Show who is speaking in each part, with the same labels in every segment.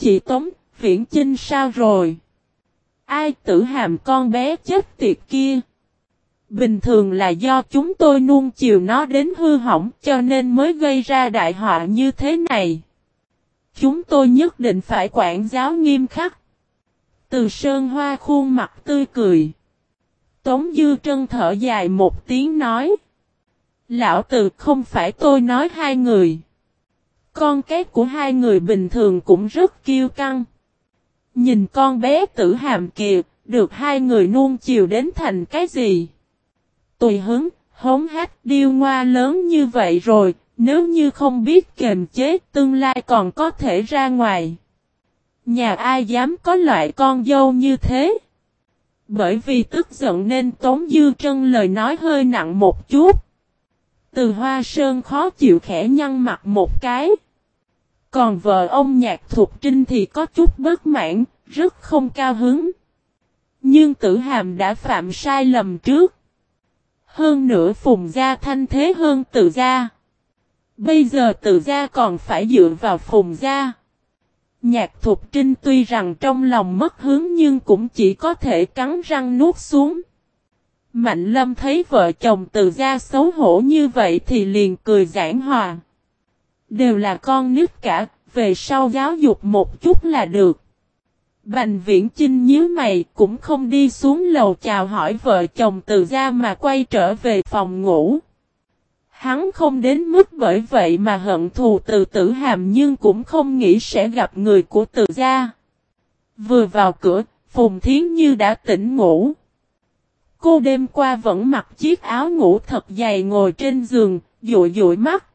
Speaker 1: Chị Tống, Viễn Chinh sao rồi? Ai tử hàm con bé chết tiệt kia? Bình thường là do chúng tôi nuông chiều nó đến hư hỏng cho nên mới gây ra đại họa như thế này. Chúng tôi nhất định phải quản giáo nghiêm khắc. Từ sơn hoa khuôn mặt tươi cười. Tống Dư Trân thở dài một tiếng nói. Lão tử không phải tôi nói hai người. Con cái của hai người bình thường cũng rất kiêu căng. Nhìn con bé tử hàm kìa, được hai người nuông chiều đến thành cái gì? Tùy hứng, hống hát điêu ngoa lớn như vậy rồi, nếu như không biết kềm chế tương lai còn có thể ra ngoài. Nhà ai dám có loại con dâu như thế? Bởi vì tức giận nên Tống Dư Trân lời nói hơi nặng một chút. Từ hoa sơn khó chịu khẽ nhăn mặt một cái. Còn vợ ông nhạc thuộc trinh thì có chút bất mãn, rất không cao hứng. Nhưng tử hàm đã phạm sai lầm trước. Hơn nữa phùng gia thanh thế hơn tự gia. Bây giờ tự gia còn phải dựa vào phùng gia. Nhạc thục trinh tuy rằng trong lòng mất hướng nhưng cũng chỉ có thể cắn răng nuốt xuống. Mạnh lâm thấy vợ chồng từ gia xấu hổ như vậy thì liền cười giảng hòa. Đều là con nít cả, về sau giáo dục một chút là được. Bành viễn chinh nhíu mày cũng không đi xuống lầu chào hỏi vợ chồng từ gia mà quay trở về phòng ngủ. Hắn không đến mức bởi vậy mà hận thù từ tử hàm nhưng cũng không nghĩ sẽ gặp người của từ gia. Vừa vào cửa, Phùng Thiến Như đã tỉnh ngủ. Cô đêm qua vẫn mặc chiếc áo ngủ thật dày ngồi trên giường, dụi dụi mắt.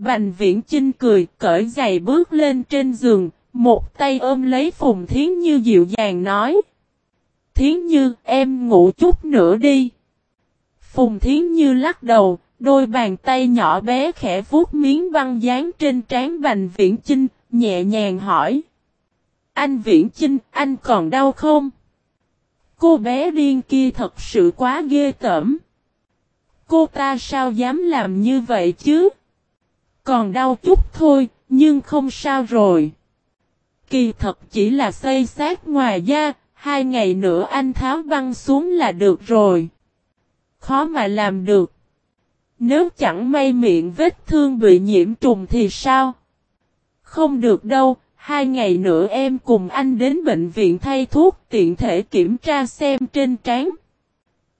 Speaker 1: Bành viễn chinh cười, cởi giày bước lên trên giường, một tay ôm lấy Phùng Thiến Như dịu dàng nói. Thiến Như, em ngủ chút nữa đi. Phùng Thiến Như lắc đầu, đôi bàn tay nhỏ bé khẽ vuốt miếng băng dán trên trán Bành Viễn Chinh, nhẹ nhàng hỏi. Anh Viễn Chinh, anh còn đau không? Cô bé điên kia thật sự quá ghê tởm. Cô ta sao dám làm như vậy chứ? Còn đau chút thôi, nhưng không sao rồi. Kỳ thật chỉ là xây sát ngoài da, hai ngày nữa anh tháo băng xuống là được rồi. Khó mà làm được. Nếu chẳng may miệng vết thương bị nhiễm trùng thì sao? Không được đâu, hai ngày nữa em cùng anh đến bệnh viện thay thuốc tiện thể kiểm tra xem trên trán.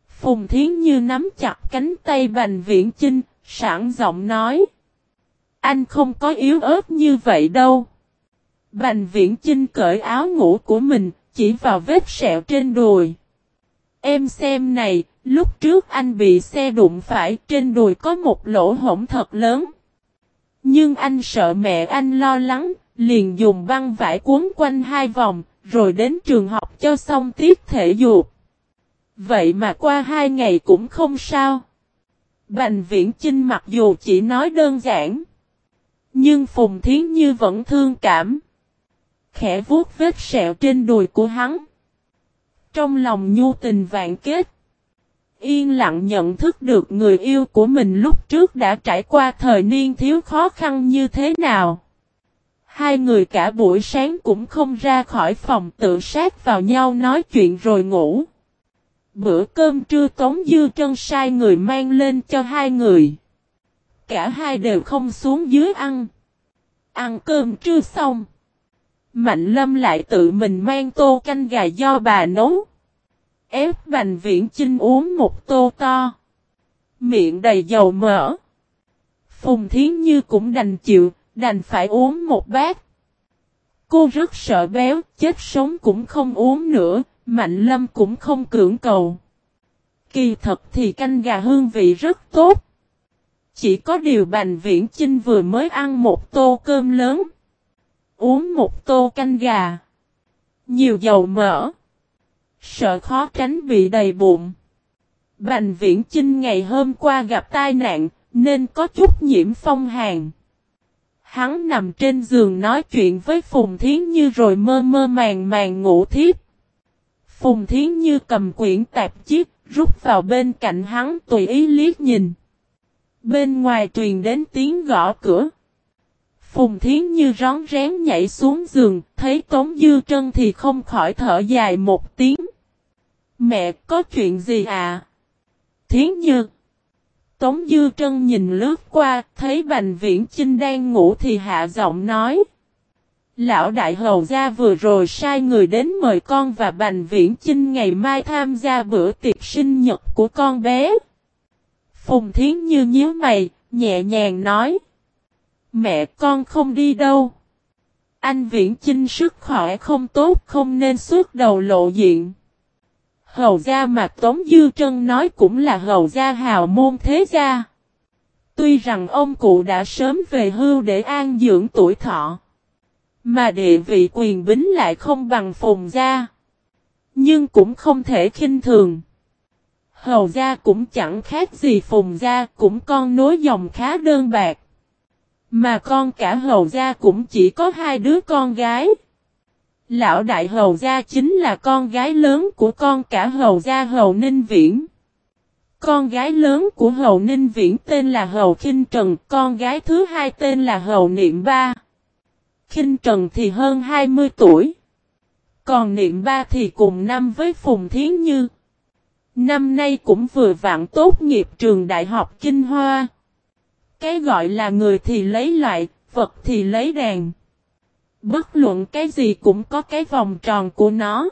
Speaker 1: Phùng Thiến Như nắm chặt cánh tay Bành Viễn Chinh, sẵn giọng nói. Anh không có yếu ớt như vậy đâu. Bành Viễn Chinh cởi áo ngủ của mình, chỉ vào vết sẹo trên đùi. Em xem này, lúc trước anh bị xe đụng phải trên đùi có một lỗ hổng thật lớn. Nhưng anh sợ mẹ anh lo lắng, liền dùng băng vải cuốn quanh hai vòng, rồi đến trường học cho xong tiết thể dục. Vậy mà qua hai ngày cũng không sao. Bành viễn Chinh mặc dù chỉ nói đơn giản. Nhưng Phùng Thiến Như vẫn thương cảm. Khẽ vuốt vết sẹo trên đùi của hắn. Trong lòng nhu tình vạn kết. Yên lặng nhận thức được người yêu của mình lúc trước đã trải qua thời niên thiếu khó khăn như thế nào. Hai người cả buổi sáng cũng không ra khỏi phòng tự sát vào nhau nói chuyện rồi ngủ. Bữa cơm trưa Tống Dư Trân sai người mang lên cho hai người. Cả hai đều không xuống dưới ăn. Ăn cơm trưa xong. Mạnh lâm lại tự mình mang tô canh gà do bà nấu. Ép bành viễn chinh uống một tô to. Miệng đầy dầu mỡ. Phùng Thiến Như cũng đành chịu, đành phải uống một bát. Cô rất sợ béo, chết sống cũng không uống nữa, Mạnh Lâm cũng không cưỡng cầu. Kỳ thật thì canh gà hương vị rất tốt. Chỉ có điều Bành Viễn Chinh vừa mới ăn một tô cơm lớn. Uống một tô canh gà. Nhiều dầu mỡ. Sợ khó tránh bị đầy bụng. Bành Viễn Chinh ngày hôm qua gặp tai nạn, nên có chút nhiễm phong hàn. Hắn nằm trên giường nói chuyện với Phùng Thiến Như rồi mơ mơ màng màng ngủ thiếp. Phùng Thiến Như cầm quyển tạp chiếc, rút vào bên cạnh hắn tùy ý liếc nhìn. Bên ngoài truyền đến tiếng gõ cửa. Phùng Thiến Như rón rén nhảy xuống giường, thấy Tống Dư Trân thì không khỏi thở dài một tiếng. Mẹ, có chuyện gì à? Thiến Như. Tống Dư Trân nhìn lướt qua, thấy Bành Viễn Chinh đang ngủ thì hạ giọng nói. Lão Đại Hầu Gia vừa rồi sai người đến mời con và Bành Viễn Chinh ngày mai tham gia bữa tiệc sinh nhật của con bé. Phùng Thiến Như nhíu mày, nhẹ nhàng nói. Mẹ con không đi đâu. Anh Viễn Chinh sức khỏe không tốt không nên suốt đầu lộ diện. Hầu gia mà Tống Dư Trân nói cũng là hầu gia hào môn thế gia. Tuy rằng ông cụ đã sớm về hưu để an dưỡng tuổi thọ. Mà địa vị quyền bính lại không bằng phùng gia. Nhưng cũng không thể khinh thường. Hầu gia cũng chẳng khác gì phùng gia cũng con nối dòng khá đơn bạc. Mà con cả hầu gia cũng chỉ có hai đứa con gái. Lão đại hầu gia chính là con gái lớn của con cả hầu gia hầu ninh viễn. Con gái lớn của hầu ninh viễn tên là hầu Kinh trần, con gái thứ hai tên là hầu niệm ba. Kinh trần thì hơn 20 tuổi. Còn niệm ba thì cùng năm với Phùng Thiến Như. Năm nay cũng vừa vặn tốt nghiệp trường Đại học Kinh Hoa. Cái gọi là người thì lấy loại, vật thì lấy đàn. Bất luận cái gì cũng có cái vòng tròn của nó.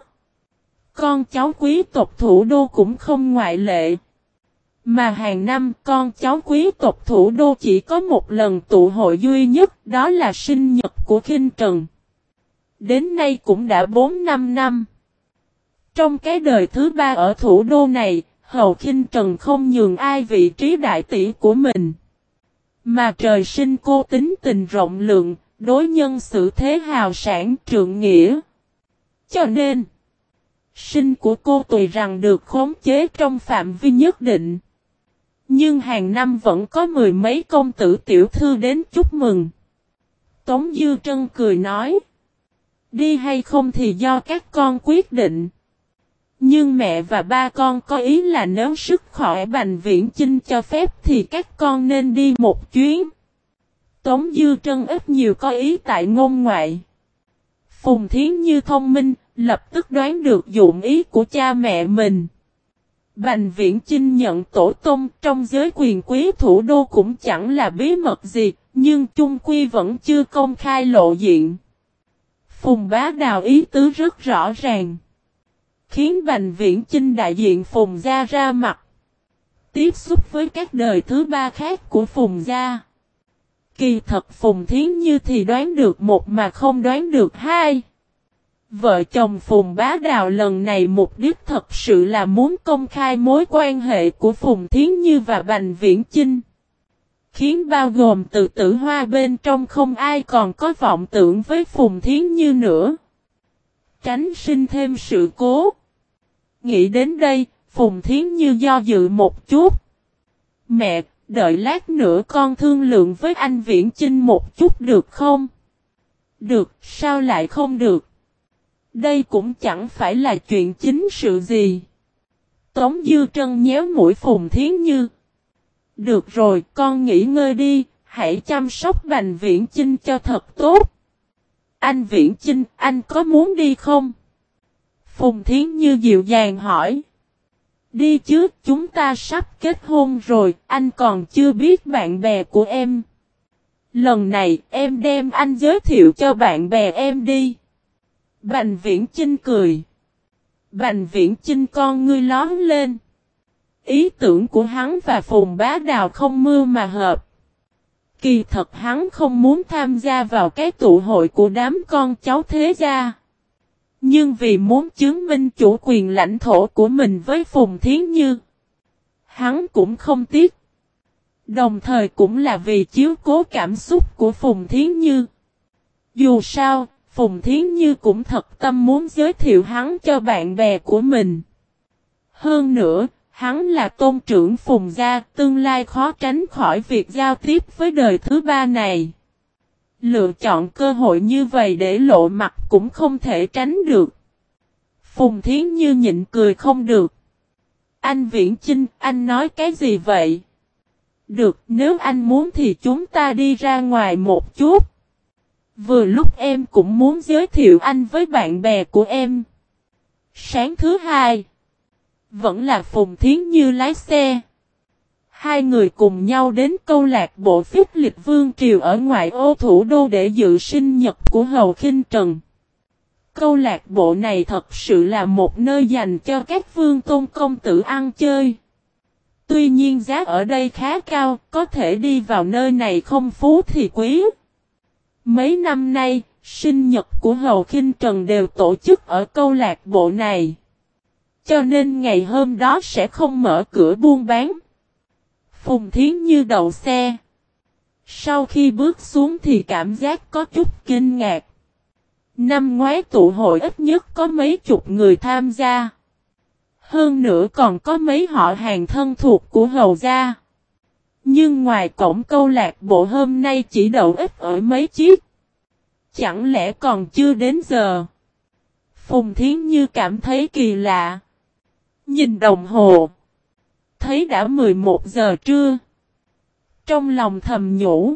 Speaker 1: Con cháu quý tộc thủ đô cũng không ngoại lệ. Mà hàng năm con cháu quý tộc thủ đô chỉ có một lần tụ hội duy nhất đó là sinh nhật của Kinh Trần. Đến nay cũng đã 4-5 năm. Trong cái đời thứ ba ở thủ đô này, Hầu Kinh Trần không nhường ai vị trí đại tỷ của mình. Mà trời sinh cô tính tình rộng lượng, đối nhân xử thế hào sản trượng nghĩa. Cho nên, sinh của cô tùy rằng được khống chế trong phạm vi nhất định. Nhưng hàng năm vẫn có mười mấy công tử tiểu thư đến chúc mừng. Tống Dư Trân cười nói. Đi hay không thì do các con quyết định. Nhưng mẹ và ba con có ý là nếu sức khỏe Bành Viễn Chinh cho phép thì các con nên đi một chuyến. Tống Dư Trân ít nhiều có ý tại ngôn ngoại. Phùng Thiến Như thông minh, lập tức đoán được dụng ý của cha mẹ mình. Bành Viễn Chinh nhận tổ tông trong giới quyền quý thủ đô cũng chẳng là bí mật gì, nhưng chung quy vẫn chưa công khai lộ diện. Phùng bá đào ý tứ rất rõ ràng. Khiến Bành Viễn Chinh đại diện Phùng Gia ra mặt. Tiếp xúc với các đời thứ ba khác của Phùng Gia. Kỳ thật Phùng Thiến Như thì đoán được một mà không đoán được hai. Vợ chồng Phùng Bá Đào lần này mục đích thật sự là muốn công khai mối quan hệ của Phùng Thiến Như và Bành Viễn Chinh. Khiến bao gồm từ tử hoa bên trong không ai còn có vọng tưởng với Phùng Thiến Như nữa. Tránh sinh thêm sự cố. Nghĩ đến đây, Phùng Thiến Như do dự một chút. Mẹ, đợi lát nữa con thương lượng với anh Viễn Chinh một chút được không? Được, sao lại không được? Đây cũng chẳng phải là chuyện chính sự gì. Tống Dư Trân nhéo mũi Phùng Thiến Như. Được rồi, con nghỉ ngơi đi, hãy chăm sóc Bành Viễn Chinh cho thật tốt. Anh Viễn Chinh, anh có muốn đi không? Phùng Thiến Như dịu dàng hỏi. Đi chứ, chúng ta sắp kết hôn rồi, anh còn chưa biết bạn bè của em. Lần này, em đem anh giới thiệu cho bạn bè em đi. Bành viễn Chinh cười. Bành viễn Chinh con ngươi lón lên. Ý tưởng của hắn và Phùng Bá Đào không mưa mà hợp. Kỳ thật hắn không muốn tham gia vào cái tụ hội của đám con cháu thế gia. Nhưng vì muốn chứng minh chủ quyền lãnh thổ của mình với Phùng Thiến Như. Hắn cũng không tiếc. Đồng thời cũng là vì chiếu cố cảm xúc của Phùng Thiến Như. Dù sao, Phùng Thiến Như cũng thật tâm muốn giới thiệu hắn cho bạn bè của mình. Hơn nữa, hắn là tôn trưởng Phùng Gia, tương lai khó tránh khỏi việc giao tiếp với đời thứ ba này. Lựa chọn cơ hội như vậy để lộ mặt cũng không thể tránh được. Phùng Thiến Như nhịn cười không được. Anh Viễn Chinh, anh nói cái gì vậy? Được, nếu anh muốn thì chúng ta đi ra ngoài một chút. Vừa lúc em cũng muốn giới thiệu anh với bạn bè của em. Sáng thứ hai. Vẫn là Phùng Thiến Như lái xe. Hai người cùng nhau đến câu lạc bộ phích lịch vương triều ở ngoại ô thủ đô để dự sinh nhật của Hầu Kinh Trần. Câu lạc bộ này thật sự là một nơi dành cho các vương tôn công tử ăn chơi. Tuy nhiên giá ở đây khá cao, có thể đi vào nơi này không phú thì quý. Mấy năm nay, sinh nhật của Hầu Kinh Trần đều tổ chức ở câu lạc bộ này. Cho nên ngày hôm đó sẽ không mở cửa buôn bán. Phùng Thiến Như đậu xe. Sau khi bước xuống thì cảm giác có chút kinh ngạc. Năm ngoái tụ hội ít nhất có mấy chục người tham gia. Hơn nữa còn có mấy họ hàng thân thuộc của hầu gia. Nhưng ngoài cổng câu lạc bộ hôm nay chỉ đậu ít ở mấy chiếc. Chẳng lẽ còn chưa đến giờ? Phùng Thiến Như cảm thấy kỳ lạ. Nhìn đồng hồ. Thấy đã 11 giờ trưa. Trong lòng thầm nhủ.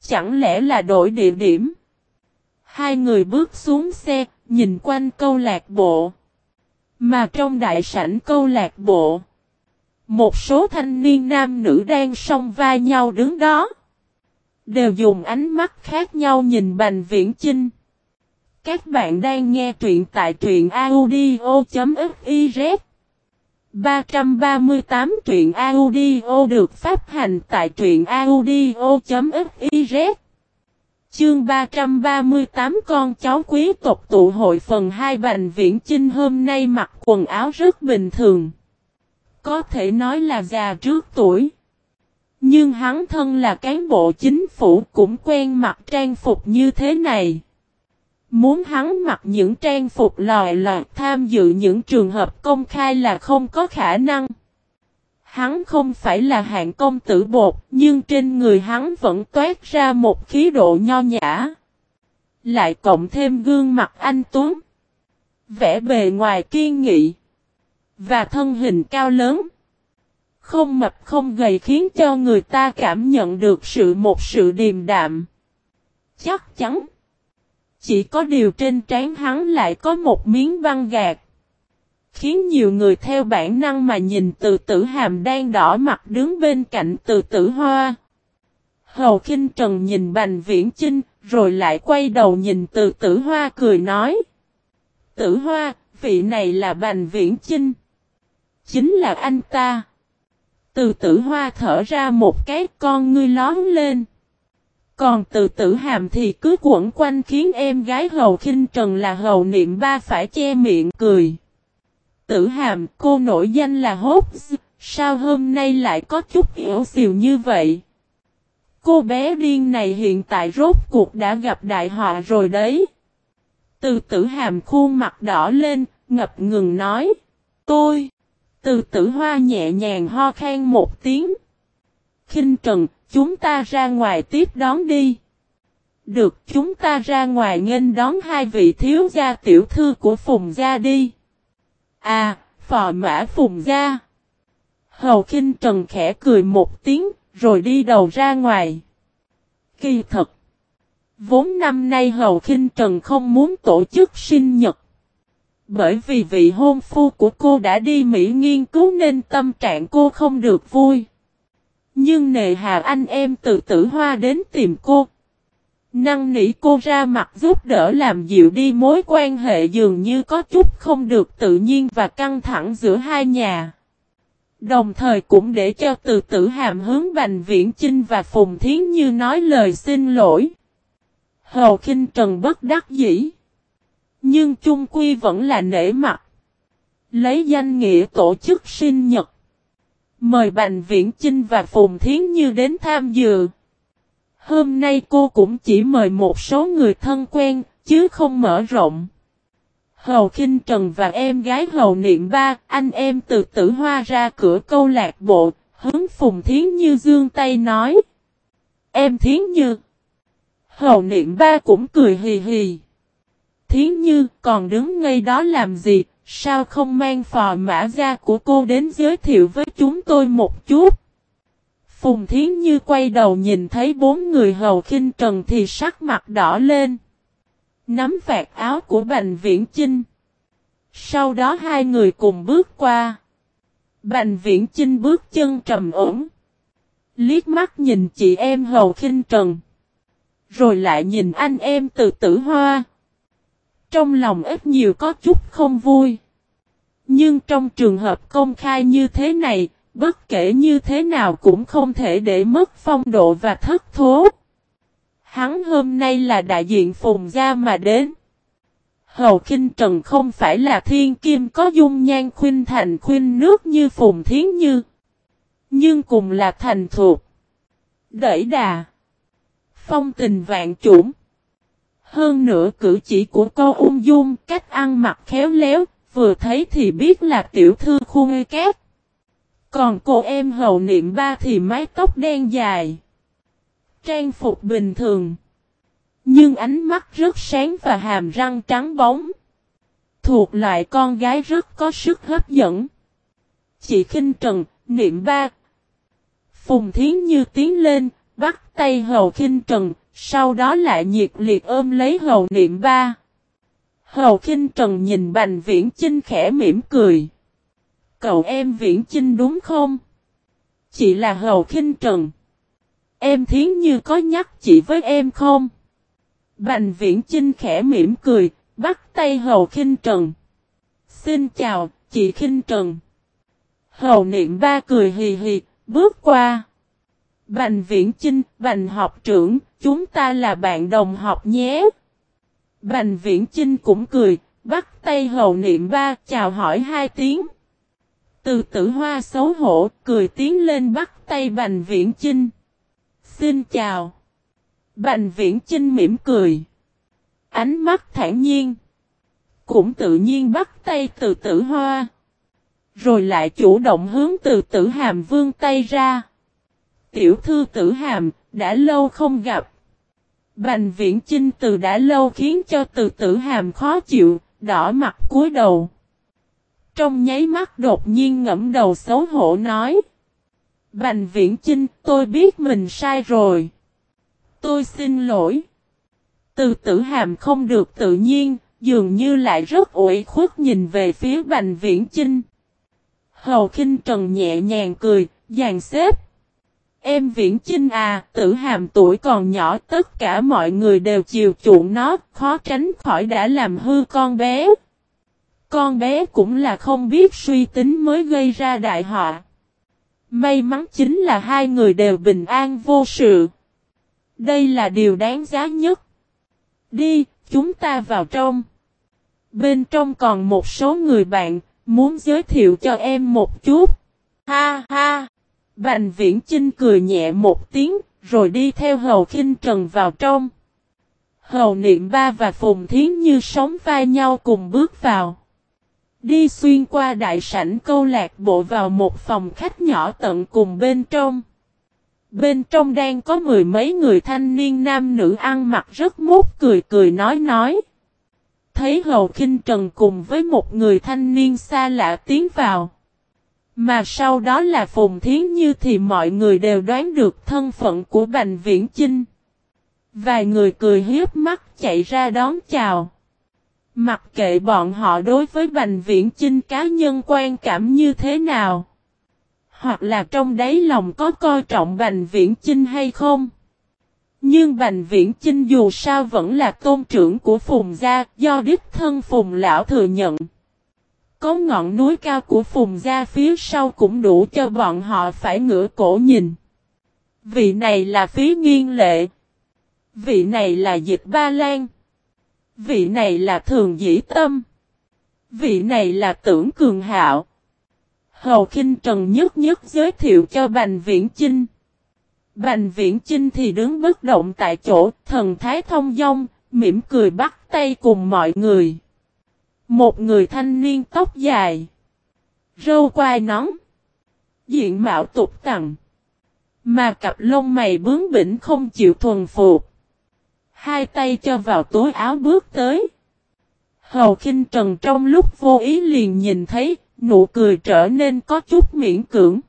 Speaker 1: Chẳng lẽ là đổi địa điểm? Hai người bước xuống xe, nhìn quanh câu lạc bộ. Mà trong đại sảnh câu lạc bộ. Một số thanh niên nam nữ đang song vai nhau đứng đó. Đều dùng ánh mắt khác nhau nhìn Bành Viễn Chinh. Các bạn đang nghe truyện tại truyện audio.fif 338 truyện audio được phát hành tại truyện audio.fiz Chương 338 con cháu quý tộc tụ hội phần 2 Bành Viễn Chinh hôm nay mặc quần áo rất bình thường. Có thể nói là già trước tuổi. Nhưng hắn thân là cán bộ chính phủ cũng quen mặc trang phục như thế này. Muốn hắn mặc những trang phục lòi lọt tham dự những trường hợp công khai là không có khả năng. Hắn không phải là hạng công tử bột, nhưng trên người hắn vẫn toát ra một khí độ nho nhã. Lại cộng thêm gương mặt anh Tuấn. Vẽ bề ngoài kiên nghị. Và thân hình cao lớn. Không mập không gầy khiến cho người ta cảm nhận được sự một sự điềm đạm. Chắc chắn. Chỉ có điều trên trán hắn lại có một miếng băng gạt. Khiến nhiều người theo bản năng mà nhìn từ tử hàm đang đỏ mặt đứng bên cạnh từ tử hoa. Hầu khinh Trần nhìn Bành Viễn Chinh, rồi lại quay đầu nhìn từ tử hoa cười nói. Tử hoa, vị này là Bành Viễn Chinh. Chính là anh ta. Từ tử hoa thở ra một cái con ngươi lón lên. Còn từ tử hàm thì cứ quẩn quanh khiến em gái hầu khinh trần là hầu niệm ba phải che miệng cười. Tử hàm cô nổi danh là hốt sao hôm nay lại có chút yếu xìu như vậy? Cô bé điên này hiện tại rốt cuộc đã gặp đại họa rồi đấy. Từ tử hàm khuôn mặt đỏ lên, ngập ngừng nói. Tôi. Từ tử hoa nhẹ nhàng ho khan một tiếng. khinh trần, chúng ta ra ngoài tiếp đón đi. Được chúng ta ra ngoài nghênh đón hai vị thiếu gia tiểu thư của Phùng gia đi. À, phò mã Phùng gia. Hầu Kinh trần khẽ cười một tiếng, rồi đi đầu ra ngoài. Kỳ thật. Vốn năm nay Hầu Kinh trần không muốn tổ chức sinh nhật. Bởi vì vị hôn phu của cô đã đi Mỹ nghiên cứu nên tâm trạng cô không được vui. Nhưng nề hà anh em từ tử hoa đến tìm cô. Năng nỉ cô ra mặt giúp đỡ làm dịu đi mối quan hệ dường như có chút không được tự nhiên và căng thẳng giữa hai nhà. Đồng thời cũng để cho từ tử hàm hướng Bành Viễn Chinh và Phùng Thiến Như nói lời xin lỗi. Hầu khinh Trần bất đắc dĩ. Nhưng chung quy vẫn là nể mặt. Lấy danh nghĩa tổ chức sinh nhật. Mời Bành Viễn Chinh và Phùng Thiến Như đến tham dự. Hôm nay cô cũng chỉ mời một số người thân quen, chứ không mở rộng. Hầu Kinh Trần và em gái Hầu Niệm Ba, anh em từ tử hoa ra cửa câu lạc bộ, hướng Phùng Thiến Như dương tay nói. Em Thiến Như. Hầu Niệm Ba cũng cười hì hì. Thiến Như còn đứng ngay đó làm gì, sao không mang phò mã ra của cô đến giới thiệu với chúng tôi một chút. Phùng Thiến Như quay đầu nhìn thấy bốn người hầu khinh trần thì sắc mặt đỏ lên. Nắm vạt áo của Bành Viễn Chinh. Sau đó hai người cùng bước qua. Bành Viễn Chinh bước chân trầm ổn. Liếc mắt nhìn chị em hầu khinh trần. Rồi lại nhìn anh em từ tử hoa. Trong lòng ít nhiều có chút không vui. Nhưng trong trường hợp công khai như thế này, bất kể như thế nào cũng không thể để mất phong độ và thất thố. Hắn hôm nay là đại diện phùng gia mà đến. Hầu Kinh Trần không phải là thiên kim có dung nhan khuyên thành khuyên nước như phùng thiến như. Nhưng cùng là thành thuộc. Đẩy đà. Phong tình vạn chủng. Hơn nữa cử chỉ của cô ung dung, cách ăn mặc khéo léo, vừa thấy thì biết là tiểu thư khu ngây kép Còn cô em hậu niệm ba thì mái tóc đen dài. Trang phục bình thường. Nhưng ánh mắt rất sáng và hàm răng trắng bóng. Thuộc loại con gái rất có sức hấp dẫn. Chị khinh Trần, niệm ba. Phùng Thiến Như tiến lên, bắt tay Hầu khinh Trần, sau đó lại nhiệt liệt ôm lấy Hầu niệm ba. Hầu khinh Trần nhìn Bành Viễn Chinh khẽ mỉm cười. Cậu em Viễn Chinh đúng không? Chị là Hầu khinh Trần. Em Thiến Như có nhắc chị với em không? Bành Viễn Chinh khẽ mỉm cười, bắt tay Hầu khinh Trần. Xin chào, chị khinh Trần. Hầu niệm ba cười hì hì, bước qua. Bành Viễn Chinh, Bành học trưởng, chúng ta là bạn đồng học nhé. Bành Viễn Chinh cũng cười, bắt tay hầu niệm ba chào hỏi hai tiếng. Từ tử hoa xấu hổ, cười tiến lên bắt tay Bành Viễn Chinh. Xin chào. Bành Viễn Chinh mỉm cười. Ánh mắt thản nhiên. Cũng tự nhiên bắt tay từ tử hoa. Rồi lại chủ động hướng từ tử hàm vương tay ra. Tiểu thư tử hàm, đã lâu không gặp. Bành viễn chinh từ đã lâu khiến cho từ tử hàm khó chịu, đỏ mặt cúi đầu. Trong nháy mắt đột nhiên ngẫm đầu xấu hổ nói. Bành viễn chinh, tôi biết mình sai rồi. Tôi xin lỗi. Từ tử hàm không được tự nhiên, dường như lại rất ủi khuất nhìn về phía bành viễn chinh. Hầu khinh trần nhẹ nhàng cười, dàn xếp. Em Viễn Chinh à, tử hàm tuổi còn nhỏ tất cả mọi người đều chiều chuộng nó, khó tránh khỏi đã làm hư con bé. Con bé cũng là không biết suy tính mới gây ra đại họa. May mắn chính là hai người đều bình an vô sự. Đây là điều đáng giá nhất. Đi, chúng ta vào trong. Bên trong còn một số người bạn, muốn giới thiệu cho em một chút. Ha ha! Bành viễn Trinh cười nhẹ một tiếng, rồi đi theo hầu khinh trần vào trong. Hầu niệm ba và phùng thiến như sóng vai nhau cùng bước vào. Đi xuyên qua đại sảnh câu lạc bộ vào một phòng khách nhỏ tận cùng bên trong. Bên trong đang có mười mấy người thanh niên nam nữ ăn mặc rất mốt cười cười nói nói. Thấy hầu khinh trần cùng với một người thanh niên xa lạ tiến vào. Mà sau đó là Phùng Thiến Như thì mọi người đều đoán được thân phận của Bành Viễn Chinh. Vài người cười hiếp mắt chạy ra đón chào. Mặc kệ bọn họ đối với Bành Viễn Chinh cá nhân quan cảm như thế nào. Hoặc là trong đáy lòng có coi trọng Bành Viễn Chinh hay không. Nhưng Bành Viễn Chinh dù sao vẫn là tôn trưởng của Phùng Gia do đích thân Phùng Lão thừa nhận. Có ngọn núi cao của phùng gia phía sau cũng đủ cho bọn họ phải ngửa cổ nhìn. Vị này là phí nghiên lệ. Vị này là dịch ba lan. Vị này là thường dĩ tâm. Vị này là tưởng cường hạo. Hầu khinh Trần nhất nhất giới thiệu cho Bành Viễn Chinh. Bành Viễn Chinh thì đứng bất động tại chỗ, thần thái thông dong, mỉm cười bắt tay cùng mọi người. Một người thanh niên tóc dài. Râu quai nón. Diện mạo tục tặng. Mà cặp lông mày bướng bỉnh không chịu thuần phục. Hai tay cho vào túi áo bước tới. Hầu khinh trần trong lúc vô ý liền nhìn thấy, nụ cười trở nên có chút miễn cưỡng.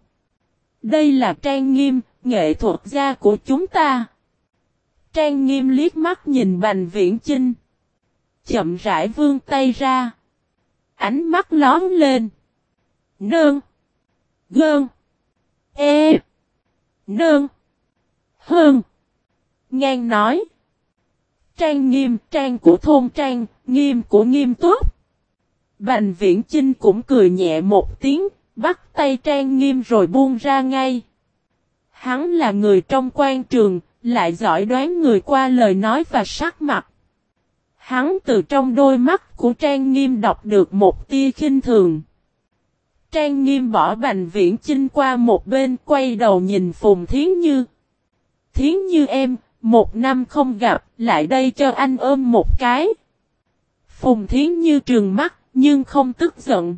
Speaker 1: Đây là trang nghiêm, nghệ thuật gia của chúng ta. Trang nghiêm liếc mắt nhìn Bành Viễn Chinh. Chậm rãi vươn tay ra. Ánh mắt lón lên. Nương. Gơn. E. Nương. Hơn. Ngang nói. Trang nghiêm, trang của thôn trang, nghiêm của nghiêm túc. Bành viễn Trinh cũng cười nhẹ một tiếng, bắt tay trang nghiêm rồi buông ra ngay. Hắn là người trong quan trường, lại giỏi đoán người qua lời nói và sắc mặt. Hắn từ trong đôi mắt của Trang Nghiêm đọc được một tia khinh thường. Trang Nghiêm bỏ Bành Viễn Chinh qua một bên quay đầu nhìn Phùng Thiến Như. Thiến Như em, một năm không gặp, lại đây cho anh ôm một cái. Phùng Thiến Như trường mắt, nhưng không tức giận.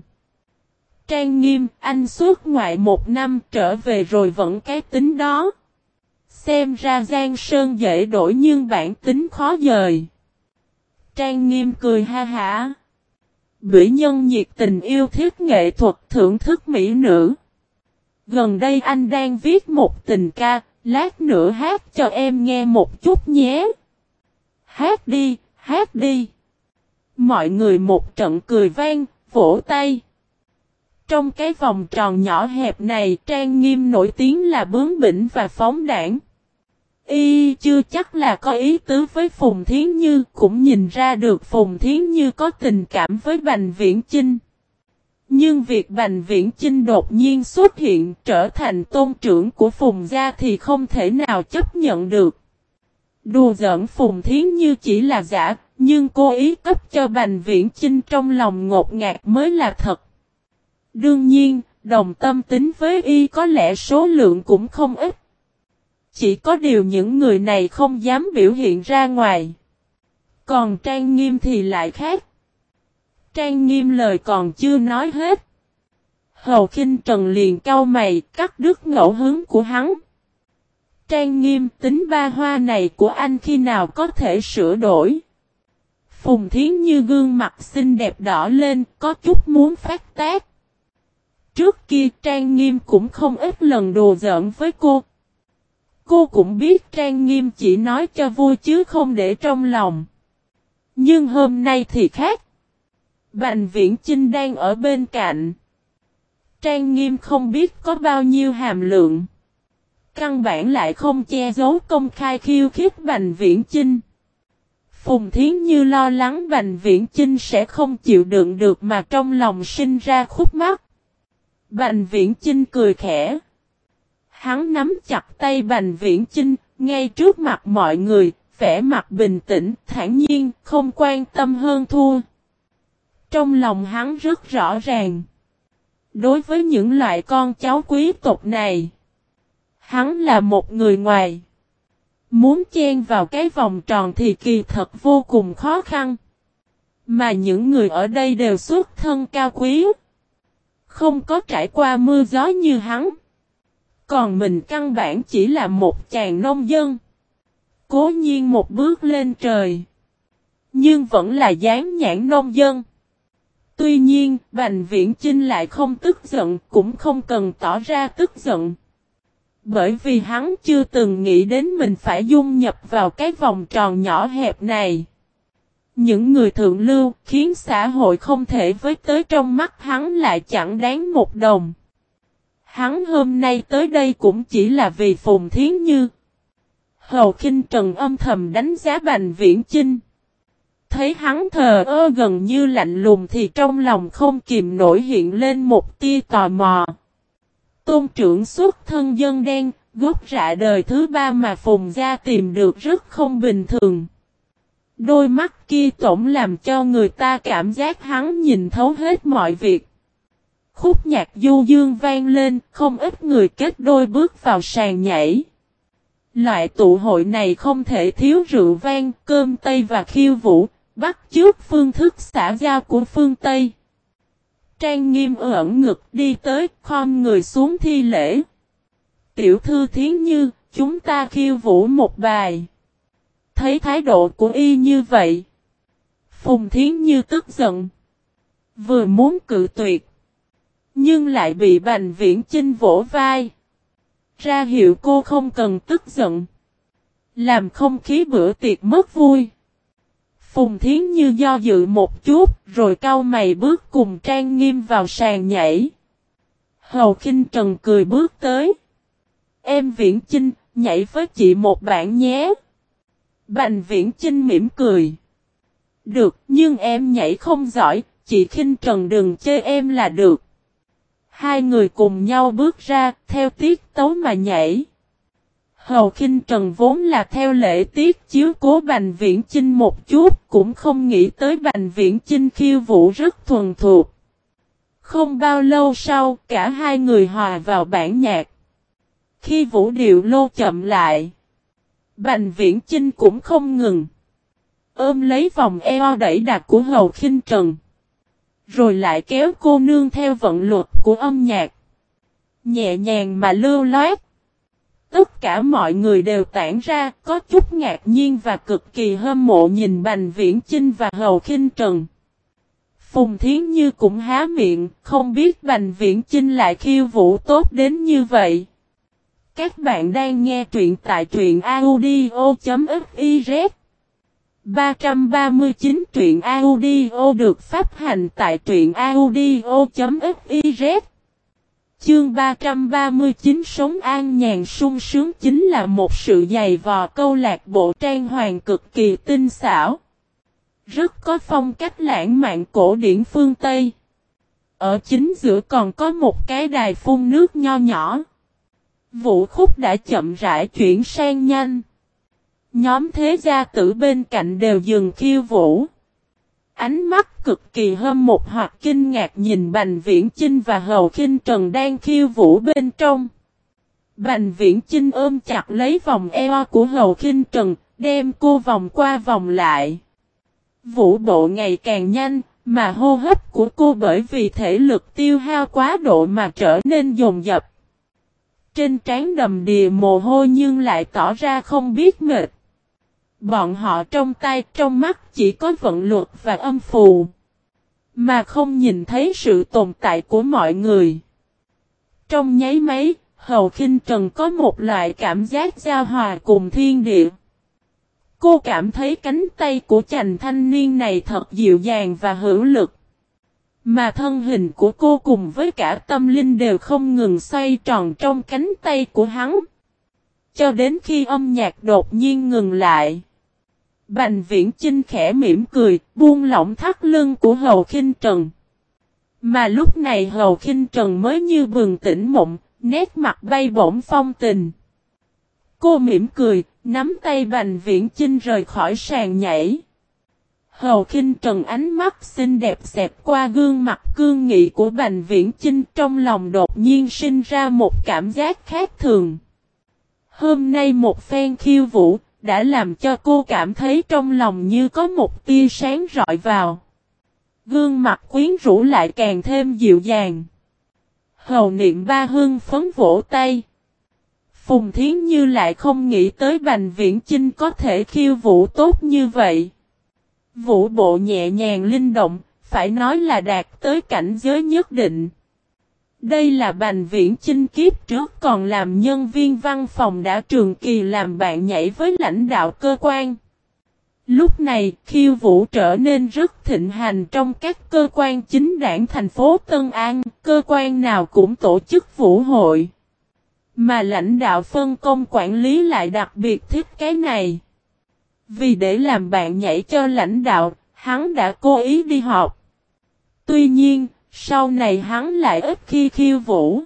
Speaker 1: Trang Nghiêm, anh suốt ngoại một năm trở về rồi vẫn cái tính đó. Xem ra Giang Sơn dễ đổi nhưng bản tính khó dời. Trang Nghiêm cười ha hả. Bỉ nhân nhiệt tình yêu thích nghệ thuật thưởng thức mỹ nữ. Gần đây anh đang viết một tình ca, lát nữa hát cho em nghe một chút nhé. Hát đi, hát đi. Mọi người một trận cười vang, vỗ tay. Trong cái vòng tròn nhỏ hẹp này Trang Nghiêm nổi tiếng là bướng bỉnh và phóng đảng. Y chưa chắc là có ý tứ với Phùng Thiến Như, cũng nhìn ra được Phùng Thiến Như có tình cảm với Bành Viễn Chinh. Nhưng việc Bành Viễn Chinh đột nhiên xuất hiện trở thành tôn trưởng của Phùng Gia thì không thể nào chấp nhận được. Đùa giỡn Phùng Thiến Như chỉ là giả, nhưng cô ý cấp cho Bành Viễn Chinh trong lòng ngột ngạt mới là thật. Đương nhiên, đồng tâm tính với y có lẽ số lượng cũng không ít. Chỉ có điều những người này không dám biểu hiện ra ngoài. Còn Trang Nghiêm thì lại khác. Trang Nghiêm lời còn chưa nói hết. Hầu Kinh Trần liền cau mày cắt đứt ngẫu hứng của hắn. Trang Nghiêm tính ba hoa này của anh khi nào có thể sửa đổi. Phùng Thiến như gương mặt xinh đẹp đỏ lên có chút muốn phát tác. Trước kia Trang Nghiêm cũng không ít lần đồ giỡn với cô, Cô cũng biết Trang Nghiêm chỉ nói cho vui chứ không để trong lòng. Nhưng hôm nay thì khác. Bành Viễn Chinh đang ở bên cạnh. Trang Nghiêm không biết có bao nhiêu hàm lượng. Căn bản lại không che giấu công khai khiêu khích Bành Viễn Chinh. Phùng Thiến Như lo lắng Bành Viễn Chinh sẽ không chịu đựng được mà trong lòng sinh ra khúc mắc. Bành Viễn Chinh cười khẽ. Hắn nắm chặt tay Bành Viễn Chinh, ngay trước mặt mọi người, vẻ mặt bình tĩnh, thản nhiên, không quan tâm hơn thua. Trong lòng hắn rất rõ ràng. Đối với những loại con cháu quý tộc này, hắn là một người ngoài. Muốn chen vào cái vòng tròn thì kỳ thật vô cùng khó khăn. Mà những người ở đây đều xuất thân cao quý. Không có trải qua mưa gió như hắn. Còn mình căn bản chỉ là một chàng nông dân. Cố nhiên một bước lên trời. Nhưng vẫn là dáng nhãn nông dân. Tuy nhiên, Bành Viễn Chinh lại không tức giận, cũng không cần tỏ ra tức giận. Bởi vì hắn chưa từng nghĩ đến mình phải dung nhập vào cái vòng tròn nhỏ hẹp này. Những người thượng lưu khiến xã hội không thể với tới trong mắt hắn lại chẳng đáng một đồng. Hắn hôm nay tới đây cũng chỉ là vì Phùng Thiến Như. Hầu Kinh Trần âm thầm đánh giá Bành Viễn Chinh. Thấy hắn thờ ơ gần như lạnh lùng thì trong lòng không kìm nổi hiện lên một tia tò mò. Tôn trưởng xuất thân dân đen, gốc rạ đời thứ ba mà Phùng Gia tìm được rất không bình thường. Đôi mắt kia tổng làm cho người ta cảm giác hắn nhìn thấu hết mọi việc. Khúc nhạc du dương vang lên, không ít người kết đôi bước vào sàn nhảy. Loại tụ hội này không thể thiếu rượu vang, cơm tây và khiêu vũ, bắt chước phương thức xã giao của phương Tây. Trang nghiêm ẩn ngực đi tới, khom người xuống thi lễ. Tiểu thư thiến như, chúng ta khiêu vũ một bài. Thấy thái độ của y như vậy. Phùng thiến như tức giận. Vừa muốn cự tuyệt. Nhưng lại bị Bành Viễn Chinh vỗ vai. ra hiệu cô không cần tức giận. Làm không khí bữa tiệc mất vui. Phùng Thiến Như do dự một chút, rồi cau mày bước cùng Trang Nghiêm vào sàn nhảy. Hầu khinh Trần cười bước tới. Em Viễn Chinh, nhảy với chị một bản nhé. Bành Viễn Chinh mỉm cười. Được, nhưng em nhảy không giỏi, chị khinh Trần đừng chơi em là được. Hai người cùng nhau bước ra, theo tiết tấu mà nhảy. Hầu khinh Trần vốn là theo lễ tiết chiếu cố Bành Viễn Chinh một chút, cũng không nghĩ tới Bành Viễn Chinh khiêu vũ rất thuần thuộc. Không bao lâu sau, cả hai người hòa vào bản nhạc. Khi vũ điệu lô chậm lại, Bành Viễn Chinh cũng không ngừng. Ôm lấy vòng eo đẩy đặt của Hầu khinh Trần. Rồi lại kéo cô nương theo vận luật của âm nhạc. Nhẹ nhàng mà lưu loát. Tất cả mọi người đều tản ra, có chút ngạc nhiên và cực kỳ hâm mộ nhìn Bành Viễn Chinh và Hầu khinh Trần. Phùng Thiến Như cũng há miệng, không biết Bành Viễn Chinh lại khiêu vũ tốt đến như vậy. Các bạn đang nghe truyện tại truyện audio.fiz 339 truyện audio được phát hành tại truyện audio.fiz Chương 339 Sống an nhàn sung sướng chính là một sự dày vò câu lạc bộ trang hoàng cực kỳ tinh xảo. Rất có phong cách lãng mạn cổ điển phương Tây. Ở chính giữa còn có một cái đài phun nước nho nhỏ. Vũ khúc đã chậm rãi chuyển sang nhanh. Nhóm thế gia tử bên cạnh đều dừng khiêu vũ. Ánh mắt cực kỳ hâm một hoặc kinh ngạc nhìn Bành Viễn Chinh và Hầu Kinh Trần đang khiêu vũ bên trong. Bành Viễn Chinh ôm chặt lấy vòng eo của Hầu Kinh Trần, đem cô vòng qua vòng lại. Vũ bộ ngày càng nhanh, mà hô hấp của cô bởi vì thể lực tiêu hao quá độ mà trở nên dồn dập. Trên trán đầm đìa mồ hôi nhưng lại tỏ ra không biết mệt. Bọn họ trong tay trong mắt chỉ có vận luật và âm phù. Mà không nhìn thấy sự tồn tại của mọi người. Trong nháy máy, Hầu khinh Trần có một loại cảm giác giao hòa cùng thiên địa. Cô cảm thấy cánh tay của chàng thanh niên này thật dịu dàng và hữu lực. Mà thân hình của cô cùng với cả tâm linh đều không ngừng xoay tròn trong cánh tay của hắn. Cho đến khi âm nhạc đột nhiên ngừng lại. Bành viễn Trinh khẽ mỉm cười, buông lỏng thắt lưng của Hầu khinh Trần. Mà lúc này Hầu khinh Trần mới như bừng tỉnh mộng, nét mặt bay bổng phong tình. Cô mỉm cười, nắm tay Bành Viễn Chinh rời khỏi sàn nhảy. Hầu khinh Trần ánh mắt xinh đẹp xẹp qua gương mặt cương nghị của Bành Viễn Chinh trong lòng đột nhiên sinh ra một cảm giác khác thường. Hôm nay một phen khiêu vũ, đã làm cho cô cảm thấy trong lòng như có một tia sáng rọi vào. Gương mặt quyến rũ lại càng thêm dịu dàng. Hầu niệm ba hương phấn vỗ tay. Phùng Thiến Như lại không nghĩ tới Bành Viễn Chinh có thể khiêu vũ tốt như vậy. Vũ bộ nhẹ nhàng linh động, phải nói là đạt tới cảnh giới nhất định. Đây là Bành Viễn Chinh kiếp trước còn làm nhân viên văn phòng đã trường kỳ làm bạn nhảy với lãnh đạo cơ quan. Lúc này, khiêu vũ trở nên rất thịnh hành trong các cơ quan chính đảng thành phố Tân An, cơ quan nào cũng tổ chức vũ hội. Mà lãnh đạo phân công quản lý lại đặc biệt thích cái này. Vì để làm bạn nhảy cho lãnh đạo, hắn đã cố ý đi họp. Tuy nhiên, sau này hắn lại ít khi khiêu vũ.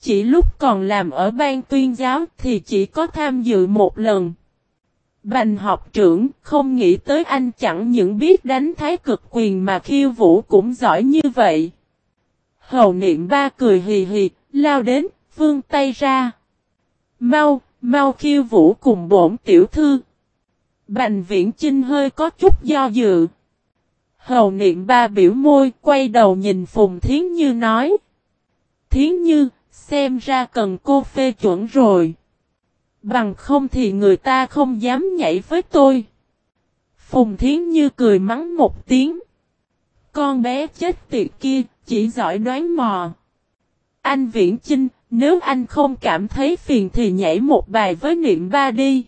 Speaker 1: Chỉ lúc còn làm ở ban tuyên giáo thì chỉ có tham dự một lần. Bành học trưởng không nghĩ tới anh chẳng những biết đánh thái cực quyền mà khiêu vũ cũng giỏi như vậy. Hầu niệm ba cười hì hì, lao đến, vương tay ra. Mau, mau khiêu vũ cùng bổn tiểu thư. Bành viễn Trinh hơi có chút do dự. Hầu niệm ba biểu môi quay đầu nhìn Phùng Thiến Như nói. Thiến Như, xem ra cần cô phê chuẩn rồi. Bằng không thì người ta không dám nhảy với tôi. Phùng Thiến Như cười mắng một tiếng. Con bé chết tiệt kia, chỉ giỏi đoán mò. Anh Viễn Chinh, Nếu anh không cảm thấy phiền thì nhảy một bài với niệm ba đi.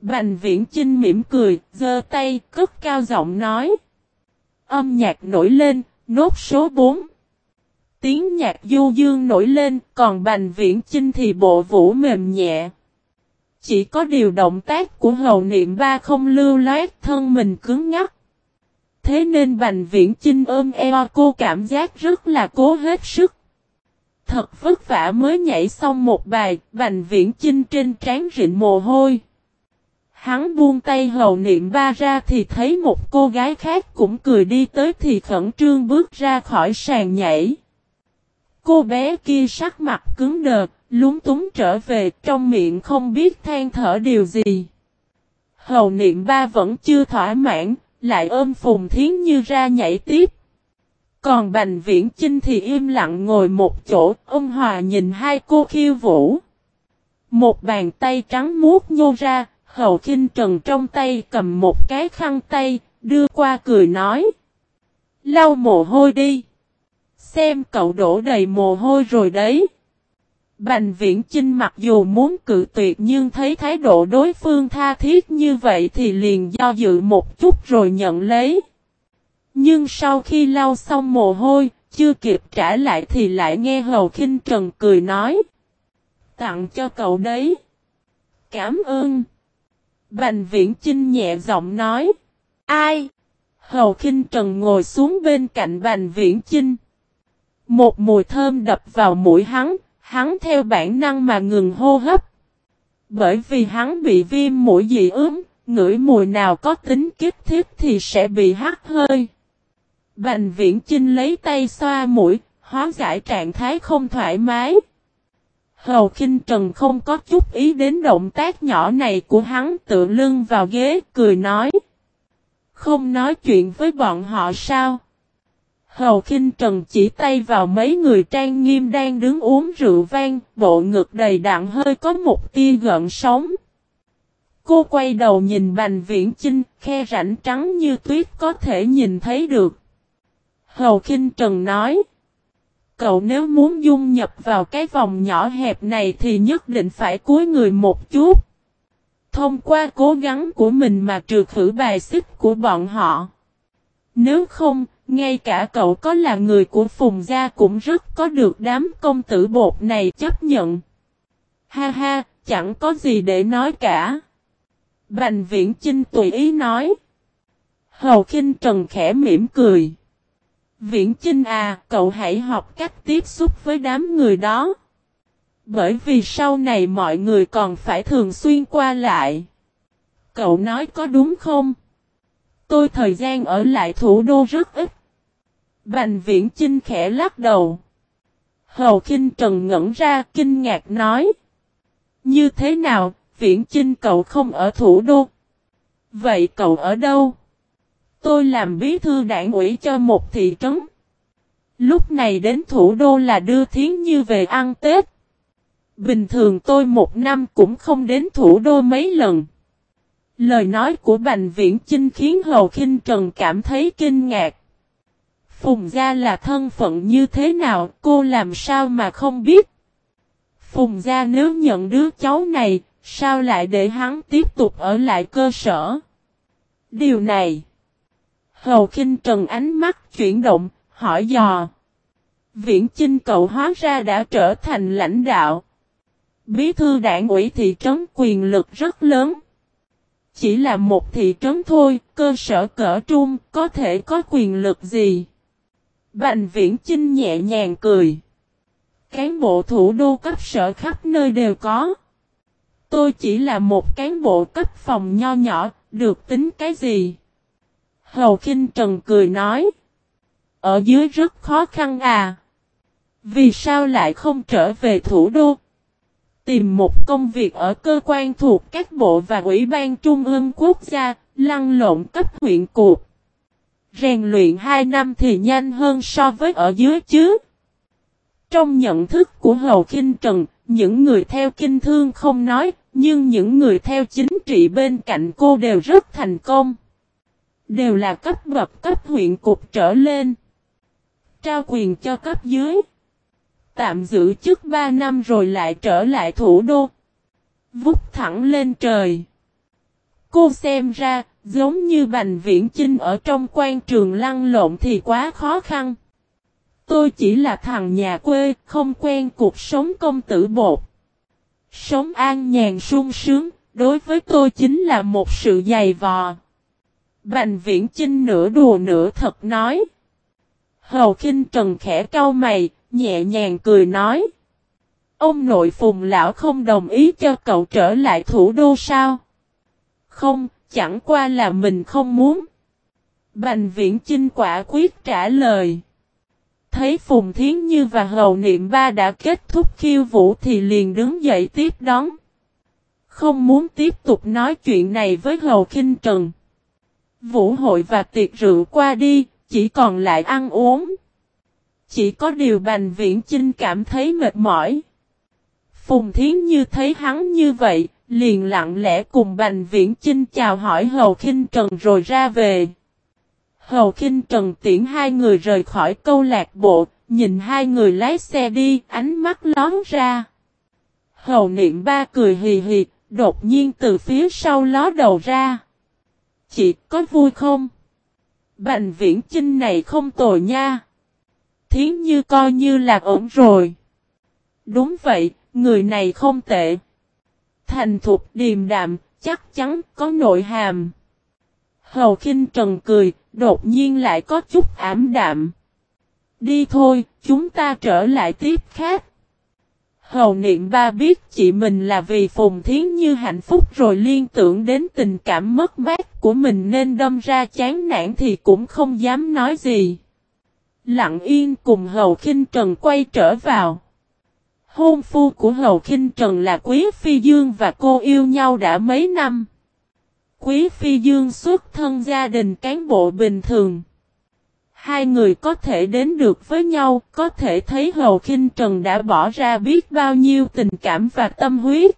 Speaker 1: Bành viễn Chinh mỉm cười, giơ tay, cất cao giọng nói. Âm nhạc nổi lên, nốt số 4. Tiếng nhạc du dương nổi lên, còn bành viễn Chinh thì bộ vũ mềm nhẹ. Chỉ có điều động tác của hầu niệm ba không lưu loát thân mình cứng ngắt. Thế nên Bành Viễn Chinh ôm eo cô cảm giác rất là cố hết sức. Thật vất vả mới nhảy xong một bài, Bành Viễn Chinh trên trán rịn mồ hôi. Hắn buông tay hầu niệm ba ra thì thấy một cô gái khác cũng cười đi tới thì khẩn trương bước ra khỏi sàn nhảy. Cô bé kia sắc mặt cứng đờ, lúng túng trở về trong miệng không biết than thở điều gì. Hầu niệm ba vẫn chưa thỏa mãn, lại ôm Phùng Thiến Như ra nhảy tiếp. Còn Bành Viễn Chinh thì im lặng ngồi một chỗ, ông Hòa nhìn hai cô khiêu vũ. Một bàn tay trắng muốt nhô ra, Hầu Kinh Trần trong tay cầm một cái khăn tay, đưa qua cười nói. Lau mồ hôi đi. Xem cậu đổ đầy mồ hôi rồi đấy. Bành viễn Trinh mặc dù muốn cự tuyệt nhưng thấy thái độ đối phương tha thiết như vậy thì liền do dự một chút rồi nhận lấy. Nhưng sau khi lau xong mồ hôi, chưa kịp trả lại thì lại nghe Hầu Kinh Trần cười nói. Tặng cho cậu đấy. Cảm ơn. Bành viễn Trinh nhẹ giọng nói. Ai? Hầu khinh Trần ngồi xuống bên cạnh Bành viễn Trinh. Một mùi thơm đập vào mũi hắn, Hắn theo bản năng mà ngừng hô hấp. Bởi vì hắn bị viêm mũi dị ứng, ngửi mùi nào có tính kích thiết thì sẽ bị hắt hơi. Bành viễn Trinh lấy tay xoa mũi, hóa giải trạng thái không thoải mái. Hầu Kinh Trần không có chút ý đến động tác nhỏ này của hắn tự lưng vào ghế cười nói. Không nói chuyện với bọn họ sao? Hầu Kinh Trần chỉ tay vào mấy người trang nghiêm đang đứng uống rượu vang, bộ ngực đầy đặn hơi có một tia gợn sóng. Cô quay đầu nhìn Bành Viễn Chinh, khe rãnh trắng như tuyết có thể nhìn thấy được. Hầu Kinh Trần nói, cậu nếu muốn dung nhập vào cái vòng nhỏ hẹp này thì nhất định phải cúi người một chút. Thông qua cố gắng của mình mà trừ khử bài xích của bọn họ. Nếu không, ngay cả cậu có là người của Phùng Gia cũng rất có được đám công tử bột này chấp nhận. Ha ha, chẳng có gì để nói cả. Bành viễn Chinh tùy ý nói. Hầu khinh Trần khẽ mỉm cười. Viễn Chinh à, cậu hãy học cách tiếp xúc với đám người đó. Bởi vì sau này mọi người còn phải thường xuyên qua lại. Cậu nói có đúng không? Tôi thời gian ở lại thủ đô rất ít. Bành viễn Chinh khẽ lắc đầu. Hầu Kinh Trần ngẩn ra kinh ngạc nói. Như thế nào, viễn Chinh cậu không ở thủ đô? Vậy cậu ở đâu? Tôi làm bí thư đảng ủy cho một thị trấn. Lúc này đến thủ đô là đưa thiến như về ăn Tết. Bình thường tôi một năm cũng không đến thủ đô mấy lần. Lời nói của Bành Viễn Chinh khiến Hầu Kinh Trần cảm thấy kinh ngạc. Phùng Gia là thân phận như thế nào, cô làm sao mà không biết. Phùng Gia nếu nhận đứa cháu này, sao lại để hắn tiếp tục ở lại cơ sở? Điều này. Hầu khinh trần ánh mắt chuyển động, hỏi dò. Viễn Chinh cậu hóa ra đã trở thành lãnh đạo. Bí thư đảng ủy thị trấn quyền lực rất lớn. Chỉ là một thị trấn thôi, cơ sở cỡ trung, có thể có quyền lực gì? Bành viễn Chinh nhẹ nhàng cười. Cán bộ thủ đô cấp sở khắp nơi đều có. Tôi chỉ là một cán bộ cấp phòng nho nhỏ, được tính cái gì? Hầu Kinh Trần cười nói. Ở dưới rất khó khăn à. Vì sao lại không trở về thủ đô? Tìm một công việc ở cơ quan thuộc các bộ và ủy ban trung ương quốc gia, lăn lộn cấp huyện cuộc. Rèn luyện 2 năm thì nhanh hơn so với ở dưới chứ. Trong nhận thức của Hầu Kinh Trần, những người theo kinh thương không nói, nhưng những người theo chính trị bên cạnh cô đều rất thành công. Đều là cấp bậc cấp huyện cục trở lên. Trao quyền cho cấp dưới. tạm giữ chức 3 năm rồi lại trở lại thủ đô. Vút thẳng lên trời. Cô xem ra, giống như Bành Viễn Chinh ở trong quan trường lăn lộn thì quá khó khăn. Tôi chỉ là thằng nhà quê, không quen cuộc sống công tử bột. Sống an nhàn sung sướng, đối với tôi chính là một sự dày vò. Bành Viễn Chinh nửa đùa nửa thật nói. Hầu khinh Trần khẽ cau mày, nhẹ nhàng cười nói. Ông nội phùng lão không đồng ý cho cậu trở lại thủ đô sao? Không, chẳng qua là mình không muốn. Bành viễn chinh quả quyết trả lời. Thấy Phùng Thiến Như và Hầu Niệm Ba đã kết thúc khiêu vũ thì liền đứng dậy tiếp đón. Không muốn tiếp tục nói chuyện này với Hầu Kinh Trần. Vũ hội và tiệc rượu qua đi, chỉ còn lại ăn uống. Chỉ có điều Bành Viễn Chinh cảm thấy mệt mỏi. Phùng Thiến Như thấy hắn như vậy, liền lặng lẽ cùng Bành Viễn Chinh chào hỏi Hầu Kinh Trần rồi ra về. Hầu Kinh Trần tiễn hai người rời khỏi câu lạc bộ, nhìn hai người lái xe đi, ánh mắt lón ra. Hầu Niệm Ba cười hì hì, đột nhiên từ phía sau ló đầu ra. Chị có vui không? Bành Viễn Chinh này không tồi nha. Thiến Như coi như là ổn rồi. Đúng vậy, người này không tệ. Thành thục điềm đạm, chắc chắn có nội hàm. Hầu khinh trần cười, đột nhiên lại có chút ảm đạm. Đi thôi, chúng ta trở lại tiếp khác. Hầu niệm ba biết chị mình là vì Phùng Thiến Như hạnh phúc rồi liên tưởng đến tình cảm mất mát của mình nên đâm ra chán nản thì cũng không dám nói gì. Lặng yên cùng Hầu khinh Trần quay trở vào. Hôn phu của Hầu khinh Trần là Quý Phi Dương và cô yêu nhau đã mấy năm. Quý Phi Dương xuất thân gia đình cán bộ bình thường. Hai người có thể đến được với nhau, có thể thấy Hầu khinh Trần đã bỏ ra biết bao nhiêu tình cảm và tâm huyết.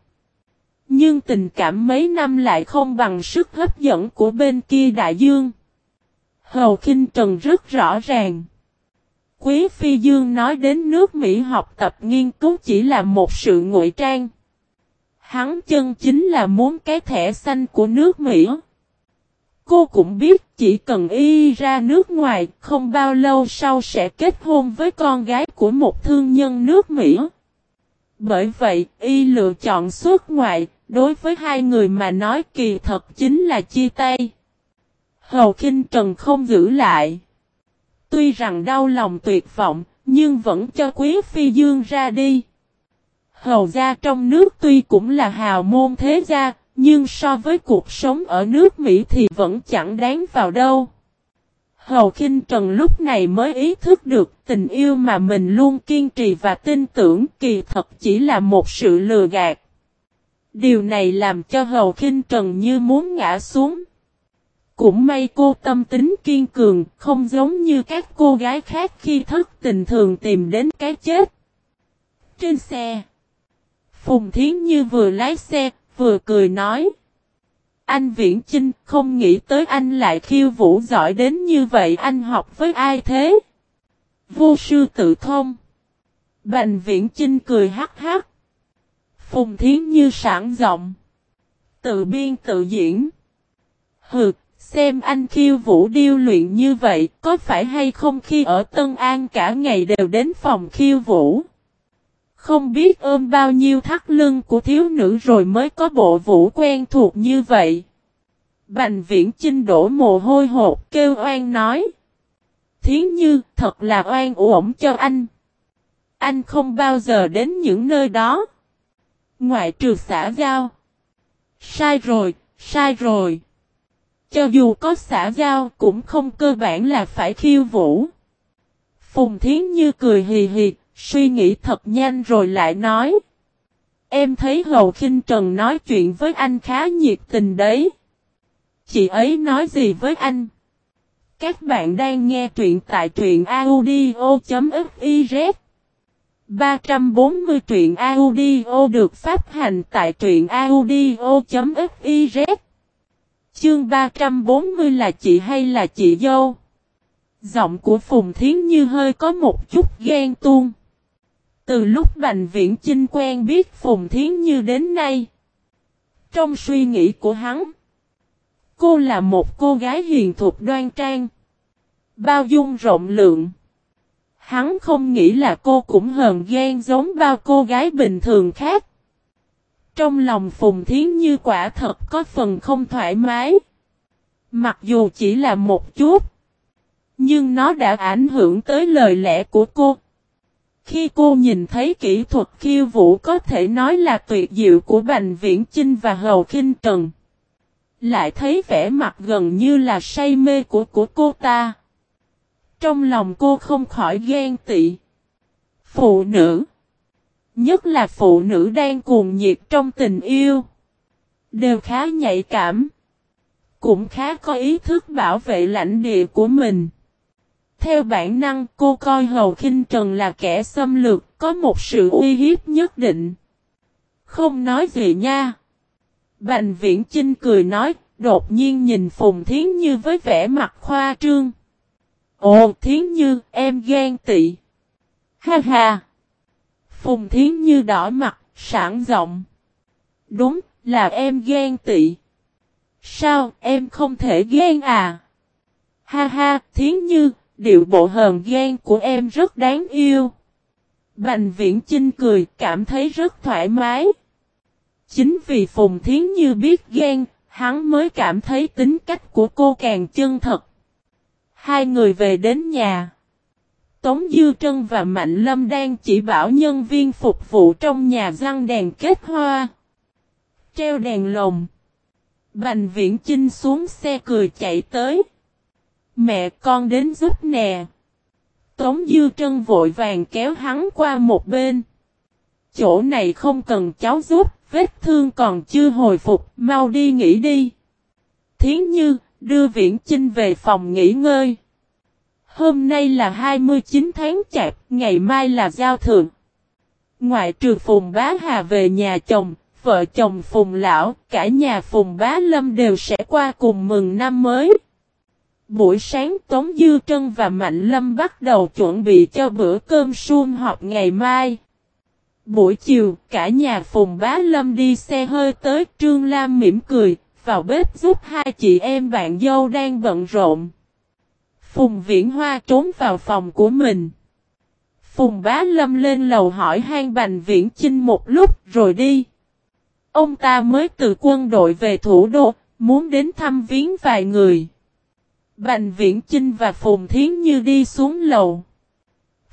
Speaker 1: Nhưng tình cảm mấy năm lại không bằng sức hấp dẫn của bên kia đại dương. Hầu khinh Trần rất rõ ràng. Quý Phi Dương nói đến nước Mỹ học tập nghiên cứu chỉ là một sự ngụy trang. Hắn chân chính là muốn cái thẻ xanh của nước Mỹ. Cô cũng biết chỉ cần y ra nước ngoài không bao lâu sau sẽ kết hôn với con gái của một thương nhân nước Mỹ. Bởi vậy y lựa chọn xuất ngoại, đối với hai người mà nói kỳ thật chính là chia tay. Hầu Kinh Trần không giữ lại. Tuy rằng đau lòng tuyệt vọng, nhưng vẫn cho Quý Phi Dương ra đi. Hầu gia trong nước tuy cũng là hào môn thế gia, nhưng so với cuộc sống ở nước Mỹ thì vẫn chẳng đáng vào đâu. Hầu Kinh Trần lúc này mới ý thức được tình yêu mà mình luôn kiên trì và tin tưởng kỳ thật chỉ là một sự lừa gạt. Điều này làm cho Hầu Kinh Trần như muốn ngã xuống. Cũng may cô tâm tính kiên cường, không giống như các cô gái khác khi thất tình thường tìm đến cái chết. Trên xe, Phùng Thiến Như vừa lái xe, vừa cười nói. Anh Viễn Chinh không nghĩ tới anh lại khiêu vũ giỏi đến như vậy anh học với ai thế? Vô sư tự thông. Bành Viễn Chinh cười hắc hắc. Phùng Thiến Như sảng giọng. Tự biên tự diễn. Hừ, xem anh khiêu vũ điêu luyện như vậy có phải hay không khi ở Tân An cả ngày đều đến phòng khiêu vũ. Không biết ôm bao nhiêu thắt lưng của thiếu nữ rồi mới có bộ vũ quen thuộc như vậy. Bành viễn chinh đổ mồ hôi hột kêu oan nói. Thiến như thật là oan uổng cho anh. Anh không bao giờ đến những nơi đó. Ngoại trừ xã giao. Sai rồi, sai rồi. Cho dù có xã giao cũng không cơ bản là phải khiêu vũ. Phùng Thiến Như cười hì hì, Suy nghĩ thật nhanh rồi lại nói. Em thấy Hầu Kinh Trần nói chuyện với anh khá nhiệt tình đấy. Chị ấy nói gì với anh? Các bạn đang nghe truyện tại truyện audio.fiz 340 truyện audio được phát hành tại truyện audio.fiz Chương 340 là chị hay là chị dâu? Giọng của Phùng Thiến Như hơi có một chút ghen tuông. Từ lúc Bành Viễn Chinh quen biết Phùng Thiến Như đến nay. Trong suy nghĩ của hắn. Cô là một cô gái hiền thục đoan trang. Bao dung rộng lượng. Hắn không nghĩ là cô cũng hờn ghen giống bao cô gái bình thường khác. Trong lòng Phùng Thiến Như quả thật có phần không thoải mái. Mặc dù chỉ là một chút. Nhưng nó đã ảnh hưởng tới lời lẽ của cô. Khi cô nhìn thấy kỹ thuật khiêu vũ có thể nói là tuyệt diệu của Bành Viễn Chinh và Hầu Kinh Trần. Lại thấy vẻ mặt gần như là say mê của của cô ta. Trong lòng cô không khỏi ghen tị. Phụ nữ. Nhất là phụ nữ đang cuồng nhiệt trong tình yêu. Đều khá nhạy cảm. Cũng khá có ý thức bảo vệ lãnh địa của mình. Theo bản năng cô coi Hầu Kinh Trần là kẻ xâm lược, có một sự uy hiếp nhất định. Không nói gì nha. Bành viễn Chinh cười nói, đột nhiên nhìn Phùng Thiến Như với vẻ mặt khoa trương. Ồ Thiến Như, em ghen tị. Ha ha. Phùng Thiến Như đỏ mặt, sảng giọng. Đúng, là em ghen tị. Sao, em không thể ghen à? Ha ha, Thiến Như, điệu bộ hờn ghen của em rất đáng yêu. Bành viễn Chinh cười, cảm thấy rất thoải mái. Chính vì Phùng Thiến Như biết ghen, hắn mới cảm thấy tính cách của cô càng chân thật. Hai người về đến nhà. Tống Dư Trân và Mạnh Lâm đang chỉ bảo nhân viên phục vụ trong nhà răng đèn kết hoa. Treo đèn lồng. Bành viễn Chinh xuống xe cười chạy tới. Mẹ con đến giúp nè. Tống Dư Trân vội vàng kéo hắn qua một bên. Chỗ này không cần cháu giúp, vết thương còn chưa hồi phục, mau đi nghỉ đi. Thiến Như, đưa Viễn Chinh về phòng nghỉ ngơi. Hôm nay là 29 tháng chạp, ngày mai là giao thượng. Ngoại trừ Phùng Bá Hà về nhà chồng, vợ chồng Phùng Lão, cả nhà Phùng Bá Lâm đều sẽ qua cùng mừng năm mới. Buổi sáng Tống Dư Trân và Mạnh Lâm bắt đầu chuẩn bị cho bữa cơm sum họp ngày mai. Buổi chiều, cả nhà Phùng Bá Lâm đi xe hơi tới Trương Lam mỉm cười, vào bếp giúp hai chị em bạn dâu đang bận rộn. Phùng Viễn Hoa trốn vào phòng của mình. Phùng Bá Lâm lên lầu hỏi hang Bành Viễn Chinh một lúc rồi đi. Ông ta mới từ quân đội về thủ đô, muốn đến thăm viếng vài người. Bành Viễn Chinh và Phùng Thiến Như đi xuống lầu.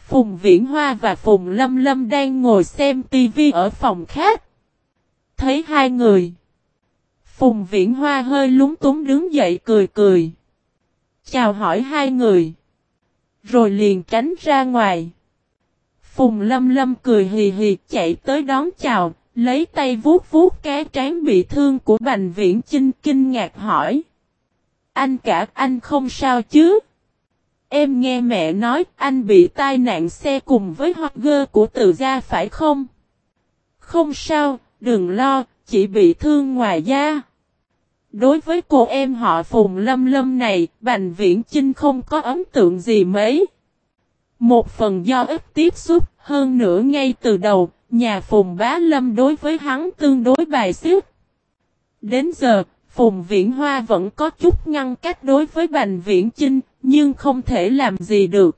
Speaker 1: Phùng Viễn Hoa và Phùng Lâm Lâm đang ngồi xem tivi ở phòng khác. Thấy hai người. Phùng Viễn Hoa hơi lúng túng đứng dậy cười cười. Chào hỏi hai người. Rồi liền tránh ra ngoài. Phùng Lâm Lâm cười hì hì chạy tới đón chào, lấy tay vuốt vuốt cái trán bị thương của Bành Viễn Chinh kinh ngạc hỏi. Anh cả anh không sao chứ? Em nghe mẹ nói anh bị tai nạn xe cùng với hot Gơ của tự gia phải không? Không sao, đừng lo, chỉ bị thương ngoài da. Đối với cô em họ Phùng Lâm Lâm này, Bành Viễn Chinh không có ấn tượng gì mấy. Một phần do ít tiếp xúc, hơn nữa ngay từ đầu, nhà Phùng Bá Lâm đối với hắn tương đối bài xích. Đến giờ, Phùng Viễn Hoa vẫn có chút ngăn cách đối với Bành Viễn Chinh, nhưng không thể làm gì được.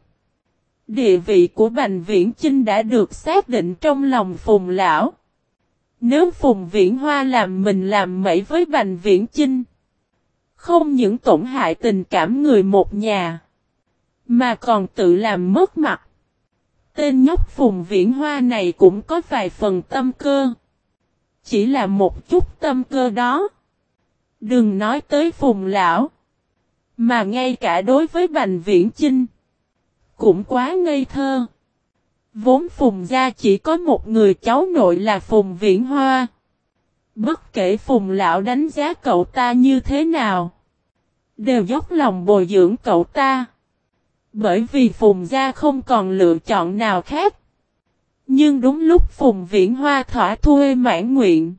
Speaker 1: Địa vị của Bành Viễn Chinh đã được xác định trong lòng Phùng Lão. Nếu Phùng Viễn Hoa làm mình làm mẩy với Bành Viễn Chinh, không những tổn hại tình cảm người một nhà, mà còn tự làm mất mặt. Tên nhóc Phùng Viễn Hoa này cũng có vài phần tâm cơ. Chỉ là một chút tâm cơ đó. Đừng nói tới Phùng Lão. Mà ngay cả đối với Bành Viễn Chinh. Cũng quá ngây thơ. Vốn Phùng gia chỉ có một người cháu nội là Phùng Viễn Hoa. Bất kể Phùng Lão đánh giá cậu ta như thế nào. Đều dốc lòng bồi dưỡng cậu ta. Bởi vì Phùng gia không còn lựa chọn nào khác. Nhưng đúng lúc Phùng Viễn Hoa thỏa thuê mãn nguyện.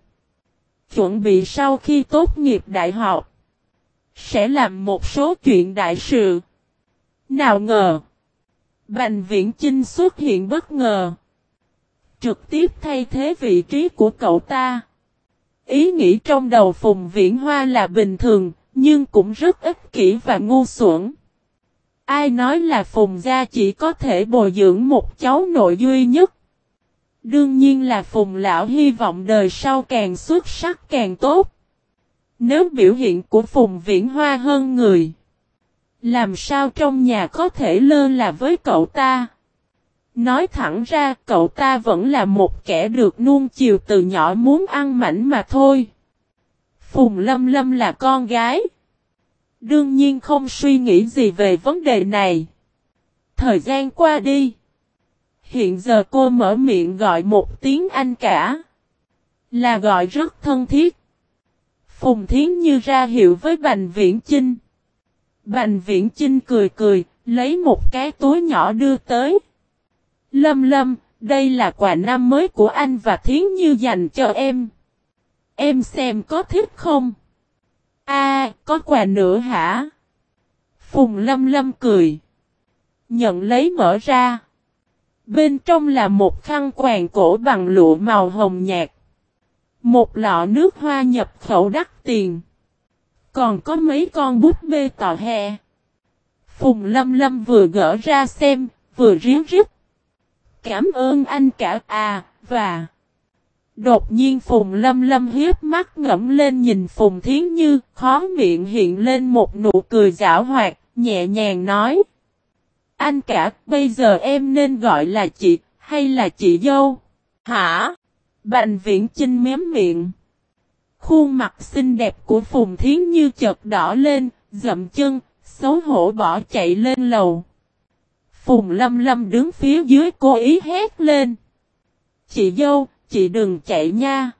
Speaker 1: Chuẩn bị sau khi tốt nghiệp đại học. Sẽ làm một số chuyện đại sự. Nào ngờ. Bành viễn Chinh xuất hiện bất ngờ. trực tiếp thay thế vị trí của cậu ta. Ý nghĩ trong đầu Phùng Viễn Hoa là bình thường, nhưng cũng rất ích kỷ và ngu xuẩn. Ai nói là Phùng Gia chỉ có thể bồi dưỡng một cháu nội duy nhất. Đương nhiên là Phùng Lão hy vọng đời sau càng xuất sắc càng tốt. Nếu biểu hiện của Phùng Viễn Hoa hơn người, làm sao trong nhà có thể lơ là với cậu ta? Nói thẳng ra cậu ta vẫn là một kẻ được nuông chiều từ nhỏ muốn ăn mảnh mà thôi. Phùng Lâm Lâm là con gái. Đương nhiên không suy nghĩ gì về vấn đề này. Thời gian qua đi. Hiện giờ cô mở miệng gọi một tiếng anh cả. Là gọi rất thân thiết. Phùng Thiến Như ra hiệu với Bành Viễn Chinh. Bành Viễn Chinh cười cười, lấy một cái túi nhỏ đưa tới. Lâm Lâm, đây là quà năm mới của anh và Thiến Như dành cho em. Em xem có thích không? A, có quà nữa hả? Phùng Lâm Lâm cười. Nhận lấy mở ra. Bên trong là một khăn quàng cổ bằng lụa màu hồng nhạt. Một lọ nước hoa nhập khẩu đắt tiền. Còn có mấy con bút bê tò he. Phùng Lâm Lâm vừa gỡ ra xem, vừa riếng rít. Cảm ơn anh cả à, và... Đột nhiên Phùng Lâm Lâm hiếp mắt ngẫm lên nhìn Phùng Thiến Như, khó miệng hiện lên một nụ cười giả hoạt, nhẹ nhàng nói. Anh cả, bây giờ em nên gọi là chị, hay là chị dâu? Hả? Bành viễn chinh mém miệng. Khuôn mặt xinh đẹp của Phùng Thiến Như chợt đỏ lên, dậm chân, xấu hổ bỏ chạy lên lầu. Phùng Lâm Lâm đứng phía dưới cố ý hét lên. Chị dâu, chị đừng chạy nha.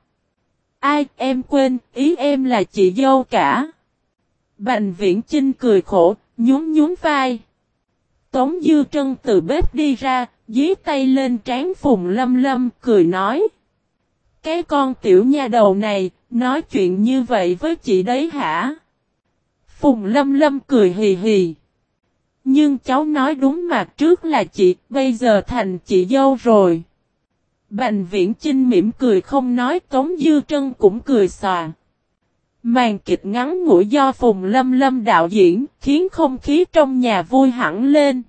Speaker 1: Ai, em quên, ý em là chị dâu cả. Bành viễn Trinh cười khổ, nhún nhún vai. Tống Dư Trân từ bếp đi ra, dí tay lên trán Phùng Lâm Lâm, cười nói. Cái con tiểu nha đầu này, nói chuyện như vậy với chị đấy hả? Phùng Lâm Lâm cười hì hì. Nhưng cháu nói đúng mặt trước là chị, bây giờ thành chị dâu rồi. Bành viễn Trinh mỉm cười không nói Tống Dư Trân cũng cười xòa. Màn kịch ngắn ngủi do Phùng Lâm Lâm đạo diễn khiến không khí trong nhà vui hẳn lên.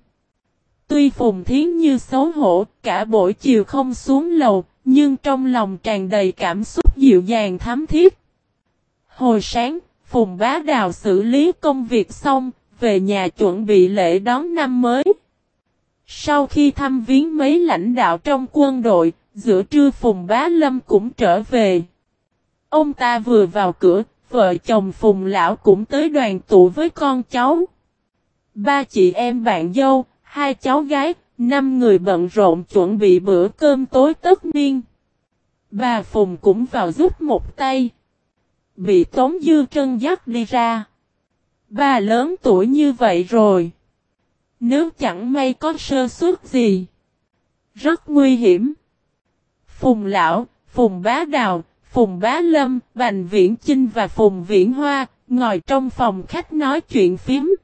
Speaker 1: Tuy Phùng Thiến Như xấu hổ cả buổi chiều không xuống lầu nhưng trong lòng tràn đầy cảm xúc dịu dàng thắm thiết. Hồi sáng, Phùng Bá Đào xử lý công việc xong, về nhà chuẩn bị lễ đón năm mới. Sau khi thăm viếng mấy lãnh đạo trong quân đội, giữa trưa Phùng Bá Lâm cũng trở về. Ông ta vừa vào cửa, vợ chồng Phùng Lão cũng tới đoàn tụ với con cháu. Ba chị em bạn dâu, hai cháu gái, năm người bận rộn chuẩn bị bữa cơm tối tất niên. Bà Phùng cũng vào giúp một tay. Bị Tống Dư Trân dắt đi ra. Bà lớn tuổi như vậy rồi. Nếu chẳng may có sơ suất gì. Rất nguy hiểm. Phùng Lão, Phùng Bá Đào, Phùng Bá Lâm, Bành Viễn Chinh và Phùng Viễn Hoa, ngồi trong phòng khách nói chuyện phím.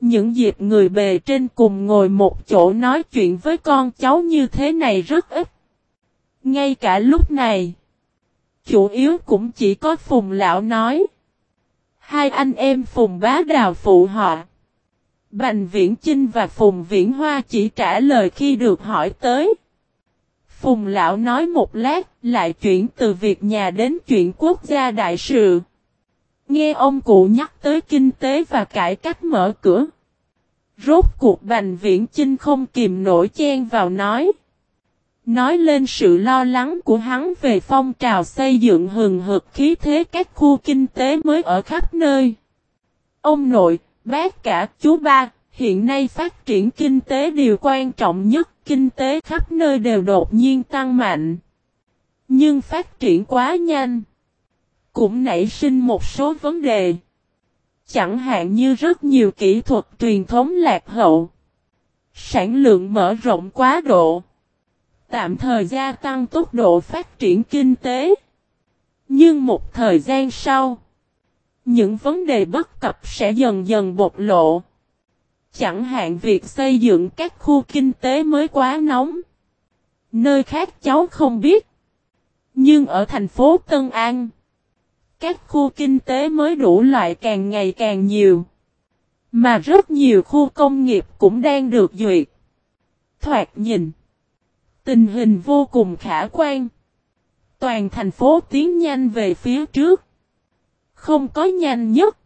Speaker 1: Những dịp người bề trên cùng ngồi một chỗ nói chuyện với con cháu như thế này rất ít. Ngay cả lúc này, chủ yếu cũng chỉ có Phùng Lão nói. Hai anh em Phùng Bá Đào phụ họ. Bành Viễn Chinh và Phùng Viễn Hoa chỉ trả lời khi được hỏi tới. Phùng Lão nói một lát, lại chuyển từ việc nhà đến chuyện quốc gia đại sự. Nghe ông cụ nhắc tới kinh tế và cải cách mở cửa. Rốt cuộc Bành Viễn Chinh không kìm nổi chen vào nói. Nói lên sự lo lắng của hắn về phong trào xây dựng hừng hực khí thế các khu kinh tế mới ở khắp nơi. Ông nội, bác cả, chú ba, hiện nay phát triển kinh tế điều quan trọng nhất, kinh tế khắp nơi đều đột nhiên tăng mạnh. Nhưng phát triển quá nhanh, cũng nảy sinh một số vấn đề. Chẳng hạn như rất nhiều kỹ thuật truyền thống lạc hậu. Sản lượng mở rộng quá độ. Tạm thời gia tăng tốc độ phát triển kinh tế. Nhưng một thời gian sau, những vấn đề bất cập sẽ dần dần bộc lộ. Chẳng hạn việc xây dựng các khu kinh tế mới quá nóng. Nơi khác cháu không biết. Nhưng ở thành phố Tân An, các khu kinh tế mới đủ loại càng ngày càng nhiều. Mà rất nhiều khu công nghiệp cũng đang được duyệt. Thoạt nhìn. Tình hình vô cùng khả quan. Toàn thành phố tiến nhanh về phía trước. Không có nhanh nhất.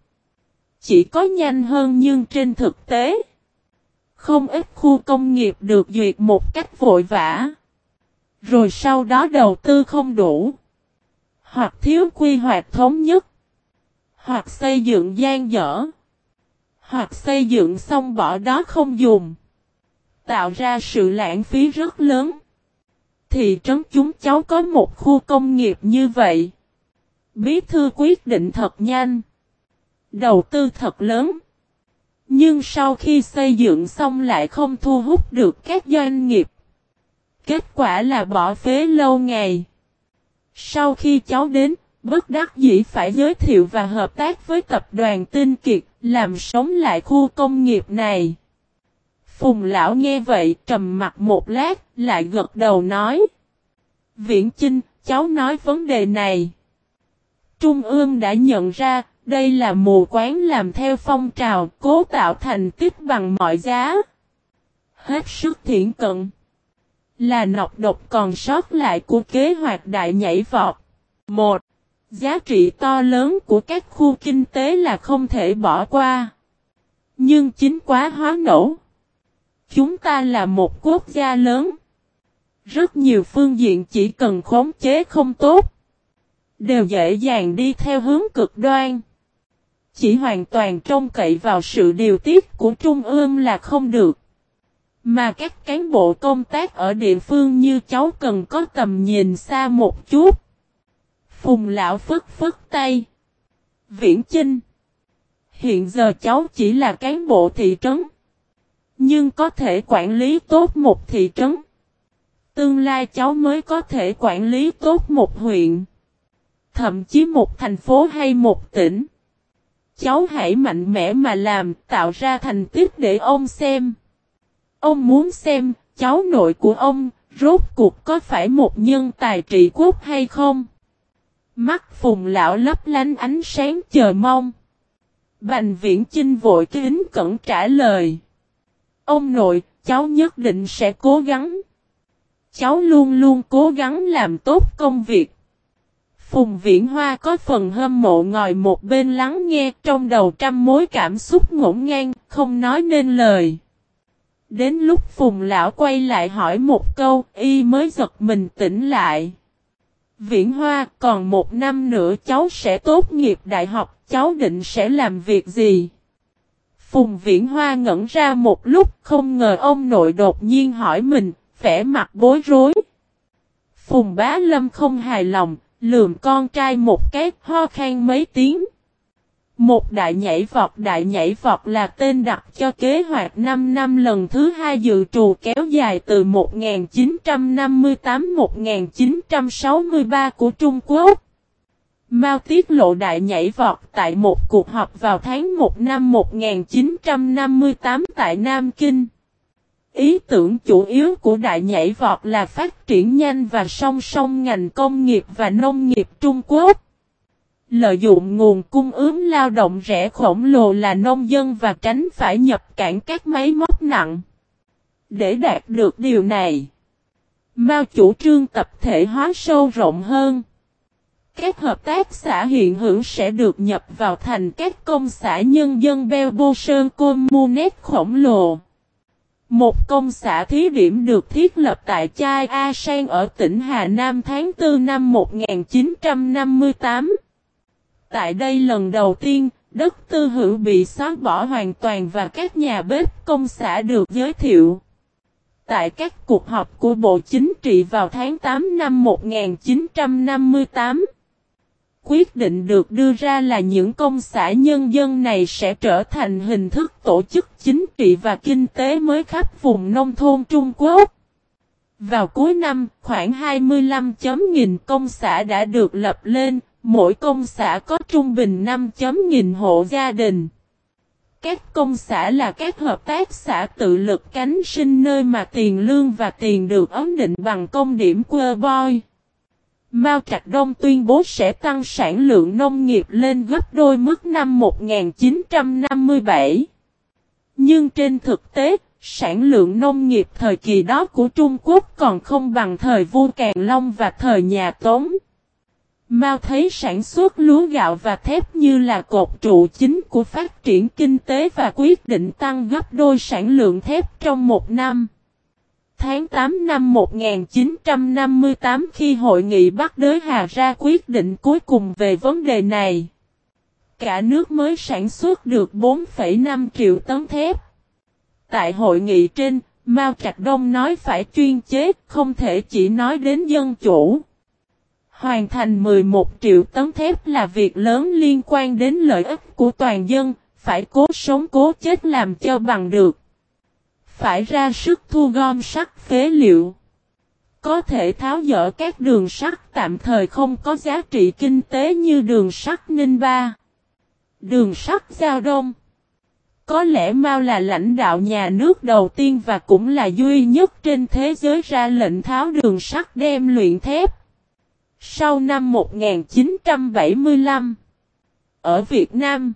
Speaker 1: Chỉ có nhanh hơn nhưng trên thực tế. Không ít khu công nghiệp được duyệt một cách vội vã. Rồi sau đó đầu tư không đủ. Hoặc thiếu quy hoạch thống nhất. Hoặc xây dựng gian dở. Hoặc xây dựng xong bỏ đó không dùng. Tạo ra sự lãng phí rất lớn. Thị trấn chúng cháu có một khu công nghiệp như vậy. Bí thư quyết định thật nhanh. Đầu tư thật lớn. Nhưng sau khi xây dựng xong lại không thu hút được các doanh nghiệp. Kết quả là bỏ phế lâu ngày. Sau khi cháu đến, bất đắc dĩ phải giới thiệu và hợp tác với tập đoàn Tinh Kiệt, làm sống lại khu công nghiệp này. Phùng lão nghe vậy trầm mặt một lát, lại gật đầu nói. Viễn Chinh, cháu nói vấn đề này. Trung ương đã nhận ra, đây là mù quán làm theo phong trào, cố tạo thành tích bằng mọi giá. Hết sức thiện cận. Là nọc độc còn sót lại của kế hoạch đại nhảy vọt. 1. Giá trị to lớn của các khu kinh tế là không thể bỏ qua. Nhưng chính quá hóa nổ. Chúng ta là một quốc gia lớn. Rất nhiều phương diện chỉ cần khống chế không tốt. Đều dễ dàng đi theo hướng cực đoan. Chỉ hoàn toàn trông cậy vào sự điều tiết của Trung ương là không được. Mà các cán bộ công tác ở địa phương như cháu cần có tầm nhìn xa một chút. Phùng lão phức phức tay. Viễn Chinh. Hiện giờ cháu chỉ là cán bộ thị trấn. Nhưng có thể quản lý tốt một thị trấn. Tương lai cháu mới có thể quản lý tốt một huyện. Thậm chí một thành phố hay một tỉnh. Cháu hãy mạnh mẽ mà làm, tạo ra thành tích để ông xem. Ông muốn xem, cháu nội của ông, rốt cuộc có phải một nhân tài trị quốc hay không? Mắt phùng lão lấp lánh ánh sáng chờ mong. Bành viễn chinh vội kính cẩn trả lời. Ông nội, cháu nhất định sẽ cố gắng. Cháu luôn luôn cố gắng làm tốt công việc. Phùng Viễn Hoa có phần hâm mộ ngồi một bên lắng nghe trong đầu trăm mối cảm xúc ngổn ngang, không nói nên lời. Đến lúc Phùng Lão quay lại hỏi một câu, y mới giật mình tỉnh lại. Viễn Hoa, còn một năm nữa cháu sẽ tốt nghiệp đại học, cháu định sẽ làm việc gì? Phùng Viễn Hoa ngẩn ra một lúc, không ngờ ông nội đột nhiên hỏi mình, vẻ mặt bối rối. Phùng Bá Lâm không hài lòng, lườm con trai một cái, ho khan mấy tiếng. Một đại nhảy vọt, đại nhảy vọt là tên đặt cho kế hoạch 5 năm lần thứ hai dự trù kéo dài từ 1958-1963 của Trung Quốc. Mao tiết lộ đại nhảy vọt tại một cuộc họp vào tháng 1 năm 1958 tại Nam Kinh. Ý tưởng chủ yếu của đại nhảy vọt là phát triển nhanh và song song ngành công nghiệp và nông nghiệp Trung Quốc. Lợi dụng nguồn cung ứng lao động rẻ khổng lồ là nông dân và tránh phải nhập cản các máy móc nặng. Để đạt được điều này, Mao chủ trương tập thể hóa sâu rộng hơn. Các hợp tác xã hiện hữu sẽ được nhập vào thành các công xã nhân dân Belbo Sơn nét khổng lồ. Một công xã thí điểm được thiết lập tại Chai A Sang ở tỉnh Hà Nam tháng 4 năm 1958. Tại đây lần đầu tiên, đất tư hữu bị xóa bỏ hoàn toàn và các nhà bếp công xã được giới thiệu. Tại các cuộc họp của Bộ Chính trị vào tháng 8 năm 1958, quyết định được đưa ra là những công xã nhân dân này sẽ trở thành hình thức tổ chức chính trị và kinh tế mới khắp vùng nông thôn Trung Quốc. Vào cuối năm, khoảng 25 chấm nghìn công xã đã được lập lên, mỗi công xã có trung bình 5 chấm nghìn hộ gia đình. Các công xã là các hợp tác xã tự lực cánh sinh nơi mà tiền lương và tiền được ấn định bằng công điểm quơ boy. Mao Trạch Đông tuyên bố sẽ tăng sản lượng nông nghiệp lên gấp đôi mức năm 1957. Nhưng trên thực tế, sản lượng nông nghiệp thời kỳ đó của Trung Quốc còn không bằng thời vua Càn Long và thời nhà Tống. Mao thấy sản xuất lúa gạo và thép như là cột trụ chính của phát triển kinh tế và quyết định tăng gấp đôi sản lượng thép trong một năm. Tháng 8 năm 1958 khi hội nghị Bắc Đới Hà ra quyết định cuối cùng về vấn đề này. Cả nước mới sản xuất được 4,5 triệu tấn thép. Tại hội nghị trên, Mao Trạch Đông nói phải chuyên chế, không thể chỉ nói đến dân chủ. Hoàn thành 11 triệu tấn thép là việc lớn liên quan đến lợi ích của toàn dân, phải cố sống cố chết làm cho bằng được. Phải ra sức thu gom sắt phế liệu. Có thể tháo dỡ các đường sắt tạm thời không có giá trị kinh tế như đường sắt Ninh Ba. Đường sắt Giao Đông. Có lẽ Mao là lãnh đạo nhà nước đầu tiên và cũng là duy nhất trên thế giới ra lệnh tháo đường sắt đem luyện thép. Sau năm 1975, ở Việt Nam,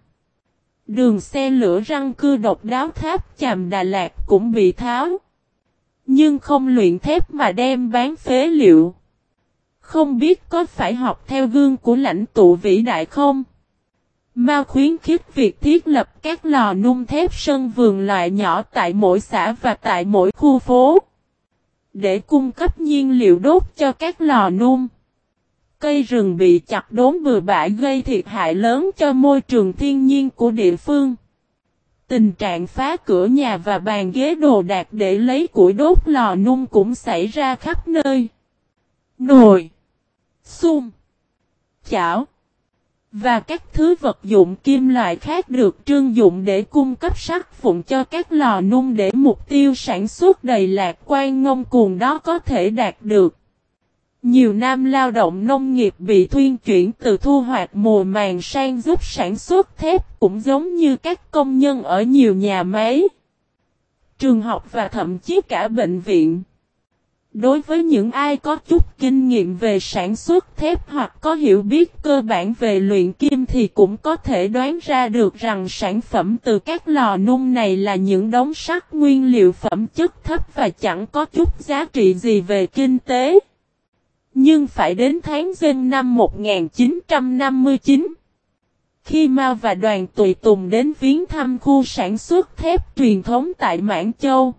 Speaker 1: đường xe lửa răng cưa độc đáo tháp chàm Đà Lạt cũng bị tháo. Nhưng không luyện thép mà đem bán phế liệu. Không biết có phải học theo gương của lãnh tụ vĩ đại không? Mao khuyến khích việc thiết lập các lò nung thép sân vườn loại nhỏ tại mỗi xã và tại mỗi khu phố. Để cung cấp nhiên liệu đốt cho các lò nung cây rừng bị chặt đốn bừa bãi gây thiệt hại lớn cho môi trường thiên nhiên của địa phương. Tình trạng phá cửa nhà và bàn ghế đồ đạc để lấy củi đốt lò nung cũng xảy ra khắp nơi. Nồi, xung, chảo và các thứ vật dụng kim loại khác được trưng dụng để cung cấp sắt phụng cho các lò nung để mục tiêu sản xuất đầy lạc quan ngông cuồng đó có thể đạt được. Nhiều nam lao động nông nghiệp bị thuyên chuyển từ thu hoạch mùa màng sang giúp sản xuất thép cũng giống như các công nhân ở nhiều nhà máy, trường học và thậm chí cả bệnh viện. Đối với những ai có chút kinh nghiệm về sản xuất thép hoặc có hiểu biết cơ bản về luyện kim thì cũng có thể đoán ra được rằng sản phẩm từ các lò nung này là những đống sắt nguyên liệu phẩm chất thấp và chẳng có chút giá trị gì về kinh tế. Nhưng phải đến tháng Giêng năm 1959, khi Mao và đoàn tùy tùng đến viếng thăm khu sản xuất thép truyền thống tại Mãn Châu,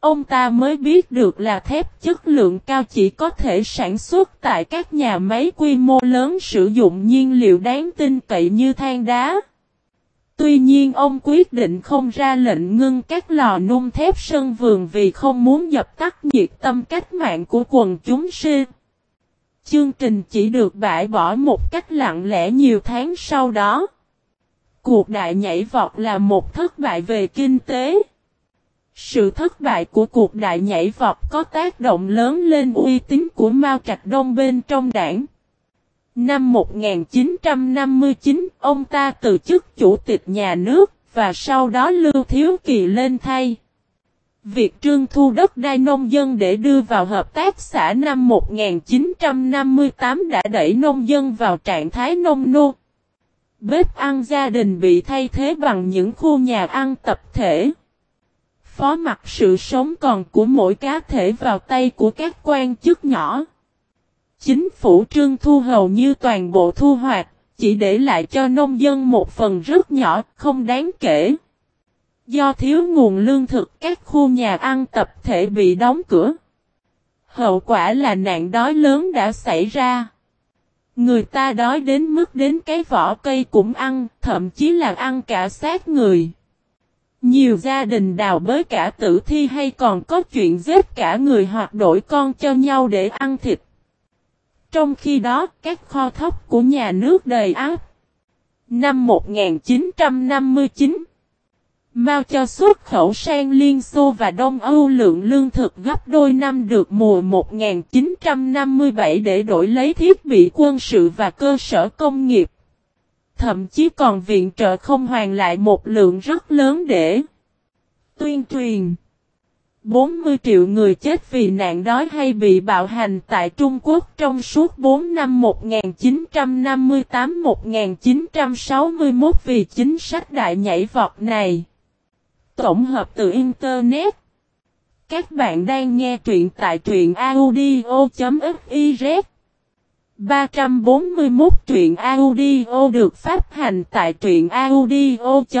Speaker 1: ông ta mới biết được là thép chất lượng cao chỉ có thể sản xuất tại các nhà máy quy mô lớn sử dụng nhiên liệu đáng tin cậy như than đá. Tuy nhiên ông quyết định không ra lệnh ngưng các lò nung thép sân vườn vì không muốn dập tắt nhiệt tâm cách mạng của quần chúng sinh. Chương trình chỉ được bãi bỏ một cách lặng lẽ nhiều tháng sau đó. Cuộc đại nhảy vọt là một thất bại về kinh tế. Sự thất bại của cuộc đại nhảy vọt có tác động lớn lên uy tín của Mao Trạch Đông bên trong đảng. Năm 1959, ông ta từ chức chủ tịch nhà nước, và sau đó Lưu Thiếu Kỳ lên thay. Việc trương thu đất đai nông dân để đưa vào hợp tác xã năm 1958 đã đẩy nông dân vào trạng thái nông nô. Bếp ăn gia đình bị thay thế bằng những khu nhà ăn tập thể. Phó mặt sự sống còn của mỗi cá thể vào tay của các quan chức nhỏ. Chính phủ trương thu hầu như toàn bộ thu hoạch, chỉ để lại cho nông dân một phần rất nhỏ, không đáng kể. Do thiếu nguồn lương thực các khu nhà ăn tập thể bị đóng cửa. Hậu quả là nạn đói lớn đã xảy ra. Người ta đói đến mức đến cái vỏ cây cũng ăn, thậm chí là ăn cả xác người. Nhiều gia đình đào bới cả tử thi hay còn có chuyện giết cả người hoặc đổi con cho nhau để ăn thịt. Trong khi đó, các kho thóc của nhà nước đầy áp. Năm 1959 Mao cho xuất khẩu sang Liên Xô và Đông Âu lượng lương thực gấp đôi năm được mùa 1957 để đổi lấy thiết bị quân sự và cơ sở công nghiệp. Thậm chí còn viện trợ không hoàn lại một lượng rất lớn để tuyên truyền. 40 triệu người chết vì nạn đói hay bị bạo hành tại Trung Quốc trong suốt 4 năm 1958-1961 vì chính sách đại nhảy vọt này. Tổng hợp từ Internet Các bạn đang nghe truyện tại truyện audio.fiz 341 truyện audio được phát hành tại truyện audio.fiz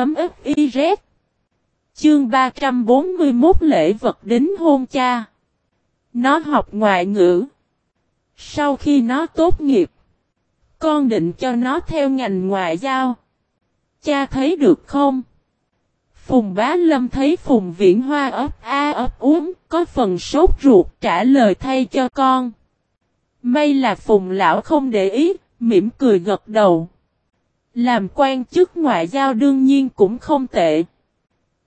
Speaker 1: Chương 341 lễ vật đính hôn cha. Nó học ngoại ngữ. Sau khi nó tốt nghiệp, con định cho nó theo ngành ngoại giao. Cha thấy được không? Phùng Bá Lâm thấy Phùng Viễn Hoa ấp a ấp uống, có phần sốt ruột trả lời thay cho con. May là Phùng Lão không để ý, mỉm cười gật đầu. Làm quan chức ngoại giao đương nhiên cũng không tệ.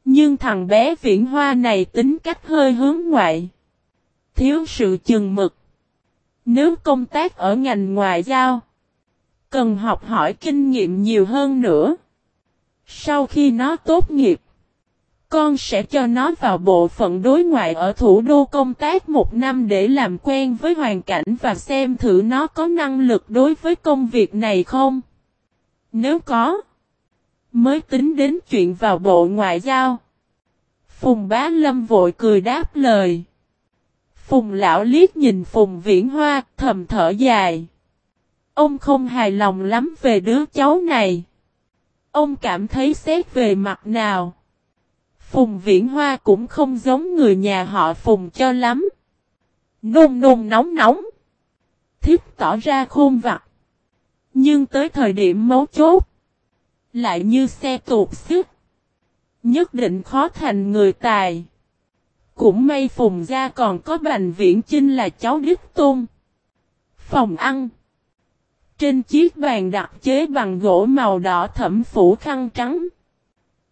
Speaker 1: Nhưng thằng bé viễn hoa này tính cách hơi hướng ngoại. Thiếu sự chừng mực. Nếu công tác ở ngành ngoại giao, cần học hỏi kinh nghiệm nhiều hơn nữa. Sau khi nó tốt nghiệp, con sẽ cho nó vào bộ phận đối ngoại ở thủ đô công tác một năm để làm quen với hoàn cảnh và xem thử nó có năng lực đối với công việc này không. Nếu có, Mới tính đến chuyện vào bộ ngoại giao. Phùng bá lâm vội cười đáp lời. Phùng lão liếc nhìn Phùng viễn hoa thầm thở dài. Ông không hài lòng lắm về đứa cháu này. Ông cảm thấy xét về mặt nào. Phùng viễn hoa cũng không giống người nhà họ Phùng cho lắm. Nôn nôn nóng nóng. Thiếp tỏ ra khôn vặt. Nhưng tới thời điểm mấu chốt. Lại như xe tuột sức. Nhất định khó thành người tài. Cũng may Phùng Gia còn có Bành Viễn Chinh là cháu Đức Tôn. Phòng ăn. Trên chiếc bàn đặt chế bằng gỗ màu đỏ thẩm phủ khăn trắng.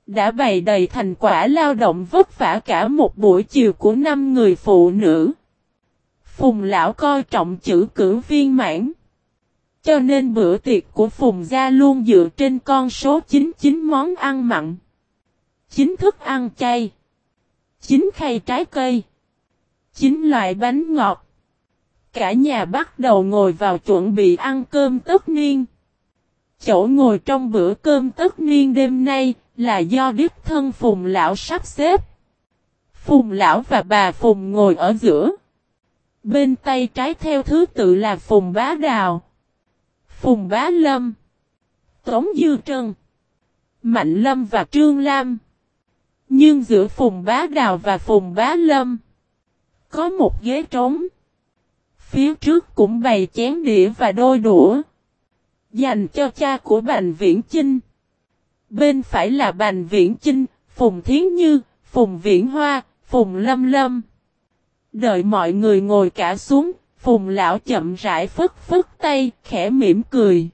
Speaker 1: Đã bày đầy thành quả lao động vất vả cả một buổi chiều của năm người phụ nữ. Phùng lão coi trọng chữ cử viên mãn. Cho nên bữa tiệc của Phùng Gia luôn dựa trên con số 99 món ăn mặn. 9 thức ăn chay. 9 khay trái cây. 9 loại bánh ngọt. Cả nhà bắt đầu ngồi vào chuẩn bị ăn cơm tất niên. Chỗ ngồi trong bữa cơm tất niên đêm nay là do đích thân Phùng Lão sắp xếp. Phùng Lão và bà Phùng ngồi ở giữa. Bên tay trái theo thứ tự là Phùng Bá Đào. Phùng Bá Lâm, Tống Dư Trân, Mạnh Lâm và Trương Lam. Nhưng giữa Phùng Bá Đào và Phùng Bá Lâm, có một ghế trống. Phía trước cũng bày chén đĩa và đôi đũa. Dành cho cha của Bành Viễn Chinh. Bên phải là Bành Viễn Chinh, Phùng Thiến Như, Phùng Viễn Hoa, Phùng Lâm Lâm. Đợi mọi người ngồi cả xuống, Phùng lão chậm rãi phất phất tay, khẽ mỉm cười.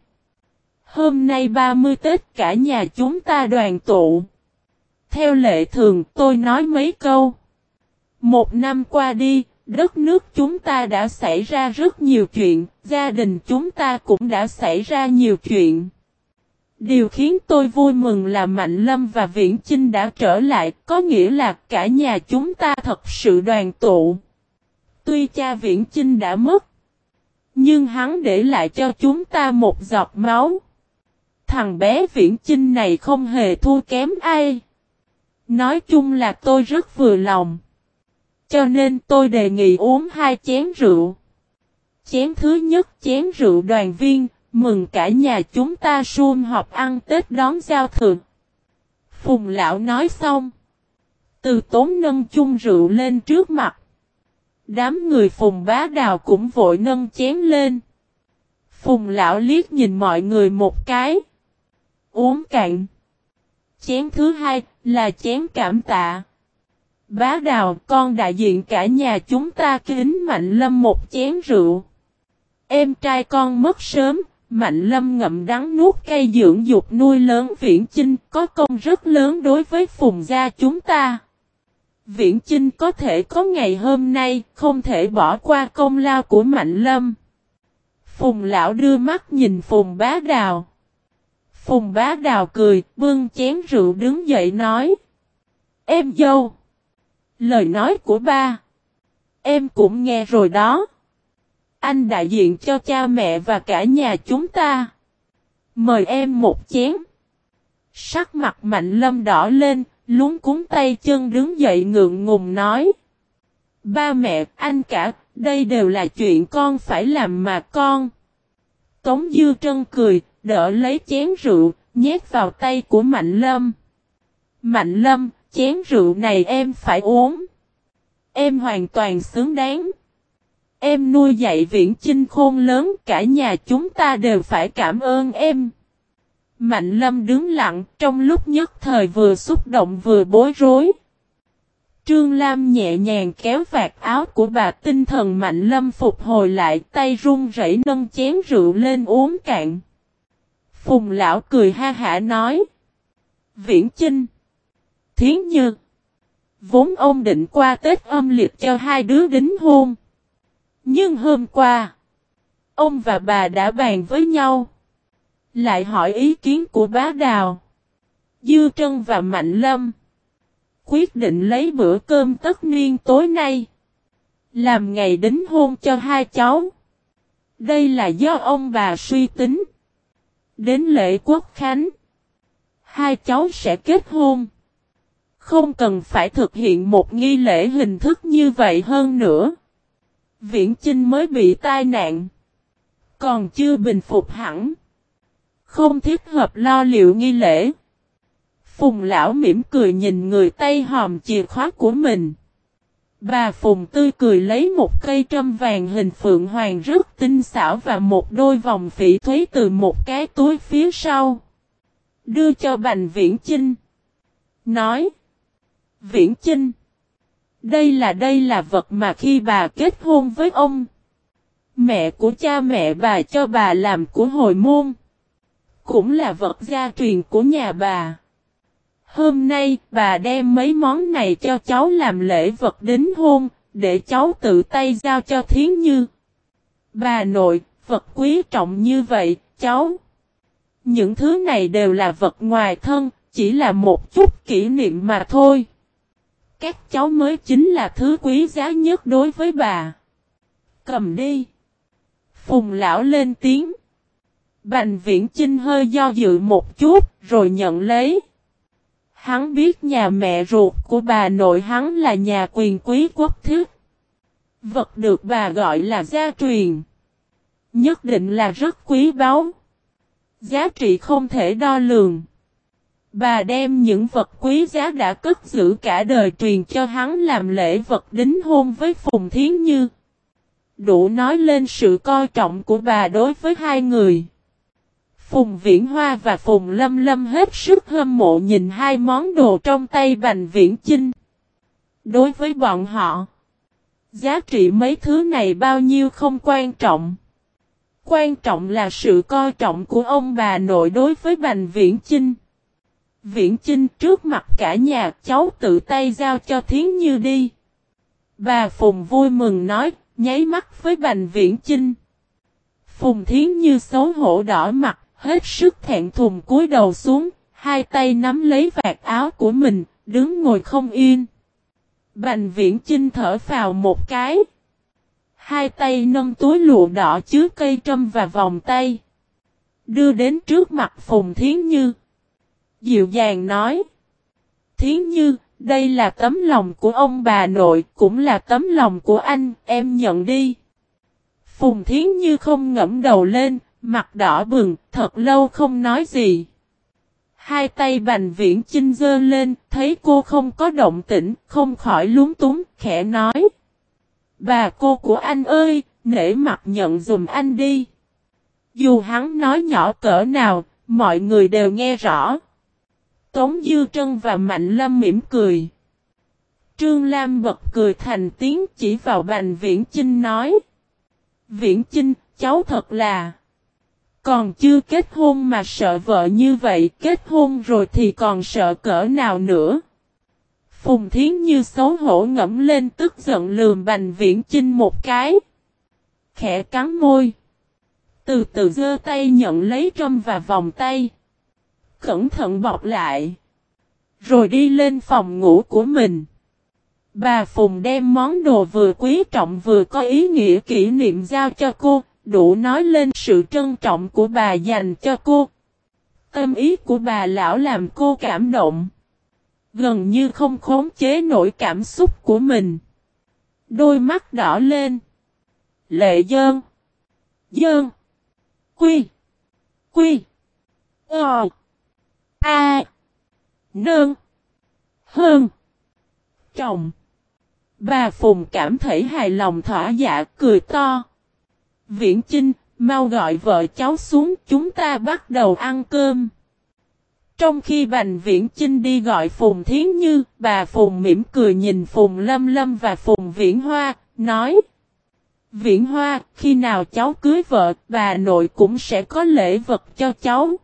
Speaker 1: Hôm nay 30 Tết cả nhà chúng ta đoàn tụ. Theo lệ thường tôi nói mấy câu. Một năm qua đi, đất nước chúng ta đã xảy ra rất nhiều chuyện, gia đình chúng ta cũng đã xảy ra nhiều chuyện. Điều khiến tôi vui mừng là Mạnh Lâm và Viễn Chinh đã trở lại, có nghĩa là cả nhà chúng ta thật sự đoàn tụ. Tuy cha Viễn Chinh đã mất, nhưng hắn để lại cho chúng ta một giọt máu. Thằng bé Viễn Chinh này không hề thua kém ai. Nói chung là tôi rất vừa lòng. Cho nên tôi đề nghị uống hai chén rượu. Chén thứ nhất chén rượu đoàn viên, mừng cả nhà chúng ta sum họp ăn Tết đón giao thừa. Phùng lão nói xong. Từ tốn nâng chung rượu lên trước mặt. Đám người Phùng bá đào cũng vội nâng chén lên. Phùng lão liếc nhìn mọi người một cái. Uống cạn. Chén thứ hai là chén cảm tạ. Bá đào con đại diện cả nhà chúng ta kính Mạnh Lâm một chén rượu. Em trai con mất sớm, Mạnh Lâm ngậm đắng nuốt cây dưỡng dục nuôi lớn viễn chinh có công rất lớn đối với phùng gia chúng ta. Viễn Chinh có thể có ngày hôm nay, không thể bỏ qua công lao của Mạnh Lâm. Phùng lão đưa mắt nhìn Phùng bá đào. Phùng bá đào cười, bưng chén rượu đứng dậy nói. Em dâu. Lời nói của ba. Em cũng nghe rồi đó. Anh đại diện cho cha mẹ và cả nhà chúng ta. Mời em một chén. Sắc mặt mạnh lâm đỏ lên, lúng cúng tay chân đứng dậy ngượng ngùng nói. Ba mẹ, anh cả, đây đều là chuyện con phải làm mà con. Tống Dư Trân cười, đỡ lấy chén rượu, nhét vào tay của Mạnh Lâm. Mạnh Lâm, chén rượu này em phải uống. Em hoàn toàn xứng đáng. Em nuôi dạy viễn chinh khôn lớn, cả nhà chúng ta đều phải cảm ơn em. Mạnh Lâm đứng lặng, trong lúc nhất thời vừa xúc động vừa bối rối. Trương Lam nhẹ nhàng kéo vạt áo của bà tinh thần Mạnh Lâm phục hồi lại tay run rẩy nâng chén rượu lên uống cạn. Phùng lão cười ha hả nói. Viễn Chinh. Thiến Như. Vốn ông định qua Tết âm liệt cho hai đứa đính hôn. Nhưng hôm qua. Ông và bà đã bàn với nhau. Lại hỏi ý kiến của bá đào. Dư Trân và Mạnh Lâm. Quyết định lấy bữa cơm tất niên tối nay. Làm ngày đính hôn cho hai cháu. Đây là do ông bà suy tính. Đến lễ quốc khánh. Hai cháu sẽ kết hôn. Không cần phải thực hiện một nghi lễ hình thức như vậy hơn nữa. Viễn Chinh mới bị tai nạn. Còn chưa bình phục hẳn. Không thích hợp lo liệu nghi lễ. Phùng lão mỉm cười nhìn người tay hòm chìa khóa của mình. Bà Phùng tươi cười lấy một cây trâm vàng hình phượng hoàng rất tinh xảo và một đôi vòng phỉ thuế từ một cái túi phía sau. Đưa cho Bành Viễn Chinh. Nói. Viễn Chinh. Đây là đây là vật mà khi bà kết hôn với ông. Mẹ của cha mẹ bà cho bà làm của hồi môn. Cũng là vật gia truyền của nhà bà. Hôm nay bà đem mấy món này cho cháu làm lễ vật đính hôn, để cháu tự tay giao cho Thiến Như. Bà nội, vật quý trọng như vậy, cháu. Những thứ này đều là vật ngoài thân, chỉ là một chút kỷ niệm mà thôi. Các cháu mới chính là thứ quý giá nhất đối với bà. Cầm đi. Phùng lão lên tiếng. Bành viễn Trinh hơi do dự một chút, rồi nhận lấy. Hắn biết nhà mẹ ruột của bà nội hắn là nhà quyền quý quốc thức. Vật được bà gọi là gia truyền. Nhất định là rất quý báu. Giá trị không thể đo lường. Bà đem những vật quý giá đã cất giữ cả đời truyền cho hắn làm lễ vật đính hôn với Phùng Thiến Như. Đủ nói lên sự coi trọng của bà đối với hai người. Phùng Viễn Hoa và Phùng Lâm Lâm hết sức hâm mộ nhìn hai món đồ trong tay Bành Viễn Chinh. Đối với bọn họ, giá trị mấy thứ này bao nhiêu không quan trọng. Quan trọng là sự coi trọng của ông bà nội đối với Bành Viễn Chinh. Viễn Chinh trước mặt cả nhà cháu tự tay giao cho Thiến Như đi. Bà Phùng vui mừng nói, nháy mắt với Bành Viễn Chinh. Phùng Thiến Như xấu hổ đỏ mặt, hết sức thẹn thùng cúi đầu xuống, hai tay nắm lấy vạt áo của mình, đứng ngồi không yên. Bành viễn chinh thở vào một cái. Hai tay nâng túi lụa đỏ chứa cây trâm và vòng tay. Đưa đến trước mặt Phùng Thiến Như. Dịu dàng nói. Thiến Như, đây là tấm lòng của ông bà nội, cũng là tấm lòng của anh, em nhận đi. Phùng Thiến Như không ngẫm đầu lên, Mặt đỏ bừng, thật lâu không nói gì. Hai tay bành viễn chinh dơ lên, thấy cô không có động tĩnh, không khỏi lúng túng, khẽ nói. Bà cô của anh ơi, nể mặt nhận dùm anh đi. Dù hắn nói nhỏ cỡ nào, mọi người đều nghe rõ. Tống Dư Trân và Mạnh Lâm mỉm cười. Trương Lam bật cười thành tiếng chỉ vào Bành Viễn Chinh nói. Viễn Chinh, cháu thật là... Còn chưa kết hôn mà sợ vợ như vậy, kết hôn rồi thì còn sợ cỡ nào nữa. Phùng Thiến Như xấu hổ ngẫm lên tức giận lườm Bành Viễn Chinh một cái. Khẽ cắn môi. Từ từ giơ tay nhận lấy trâm và vòng tay cẩn thận bọc lại. Rồi đi lên phòng ngủ của mình. Bà Phùng đem món đồ vừa quý trọng vừa có ý nghĩa kỷ niệm giao cho cô, đủ nói lên sự trân trọng của bà dành cho cô. Tâm ý của bà lão làm cô cảm động. Gần như không khống chế nổi cảm xúc của mình. Đôi mắt đỏ lên. Lệ dơn. Dơn. Quy. Quy. Ờ. A. nương, Hơn. Trọng. Bà Phùng cảm thấy hài lòng thỏa dạ cười to. Viễn Chinh, mau gọi vợ cháu xuống chúng ta bắt đầu ăn cơm. Trong khi Bành Viễn Chinh đi gọi Phùng Thiến Như, bà Phùng mỉm cười nhìn Phùng Lâm Lâm và Phùng Viễn Hoa, nói Viễn Hoa, khi nào cháu cưới vợ, bà nội cũng sẽ có lễ vật cho cháu.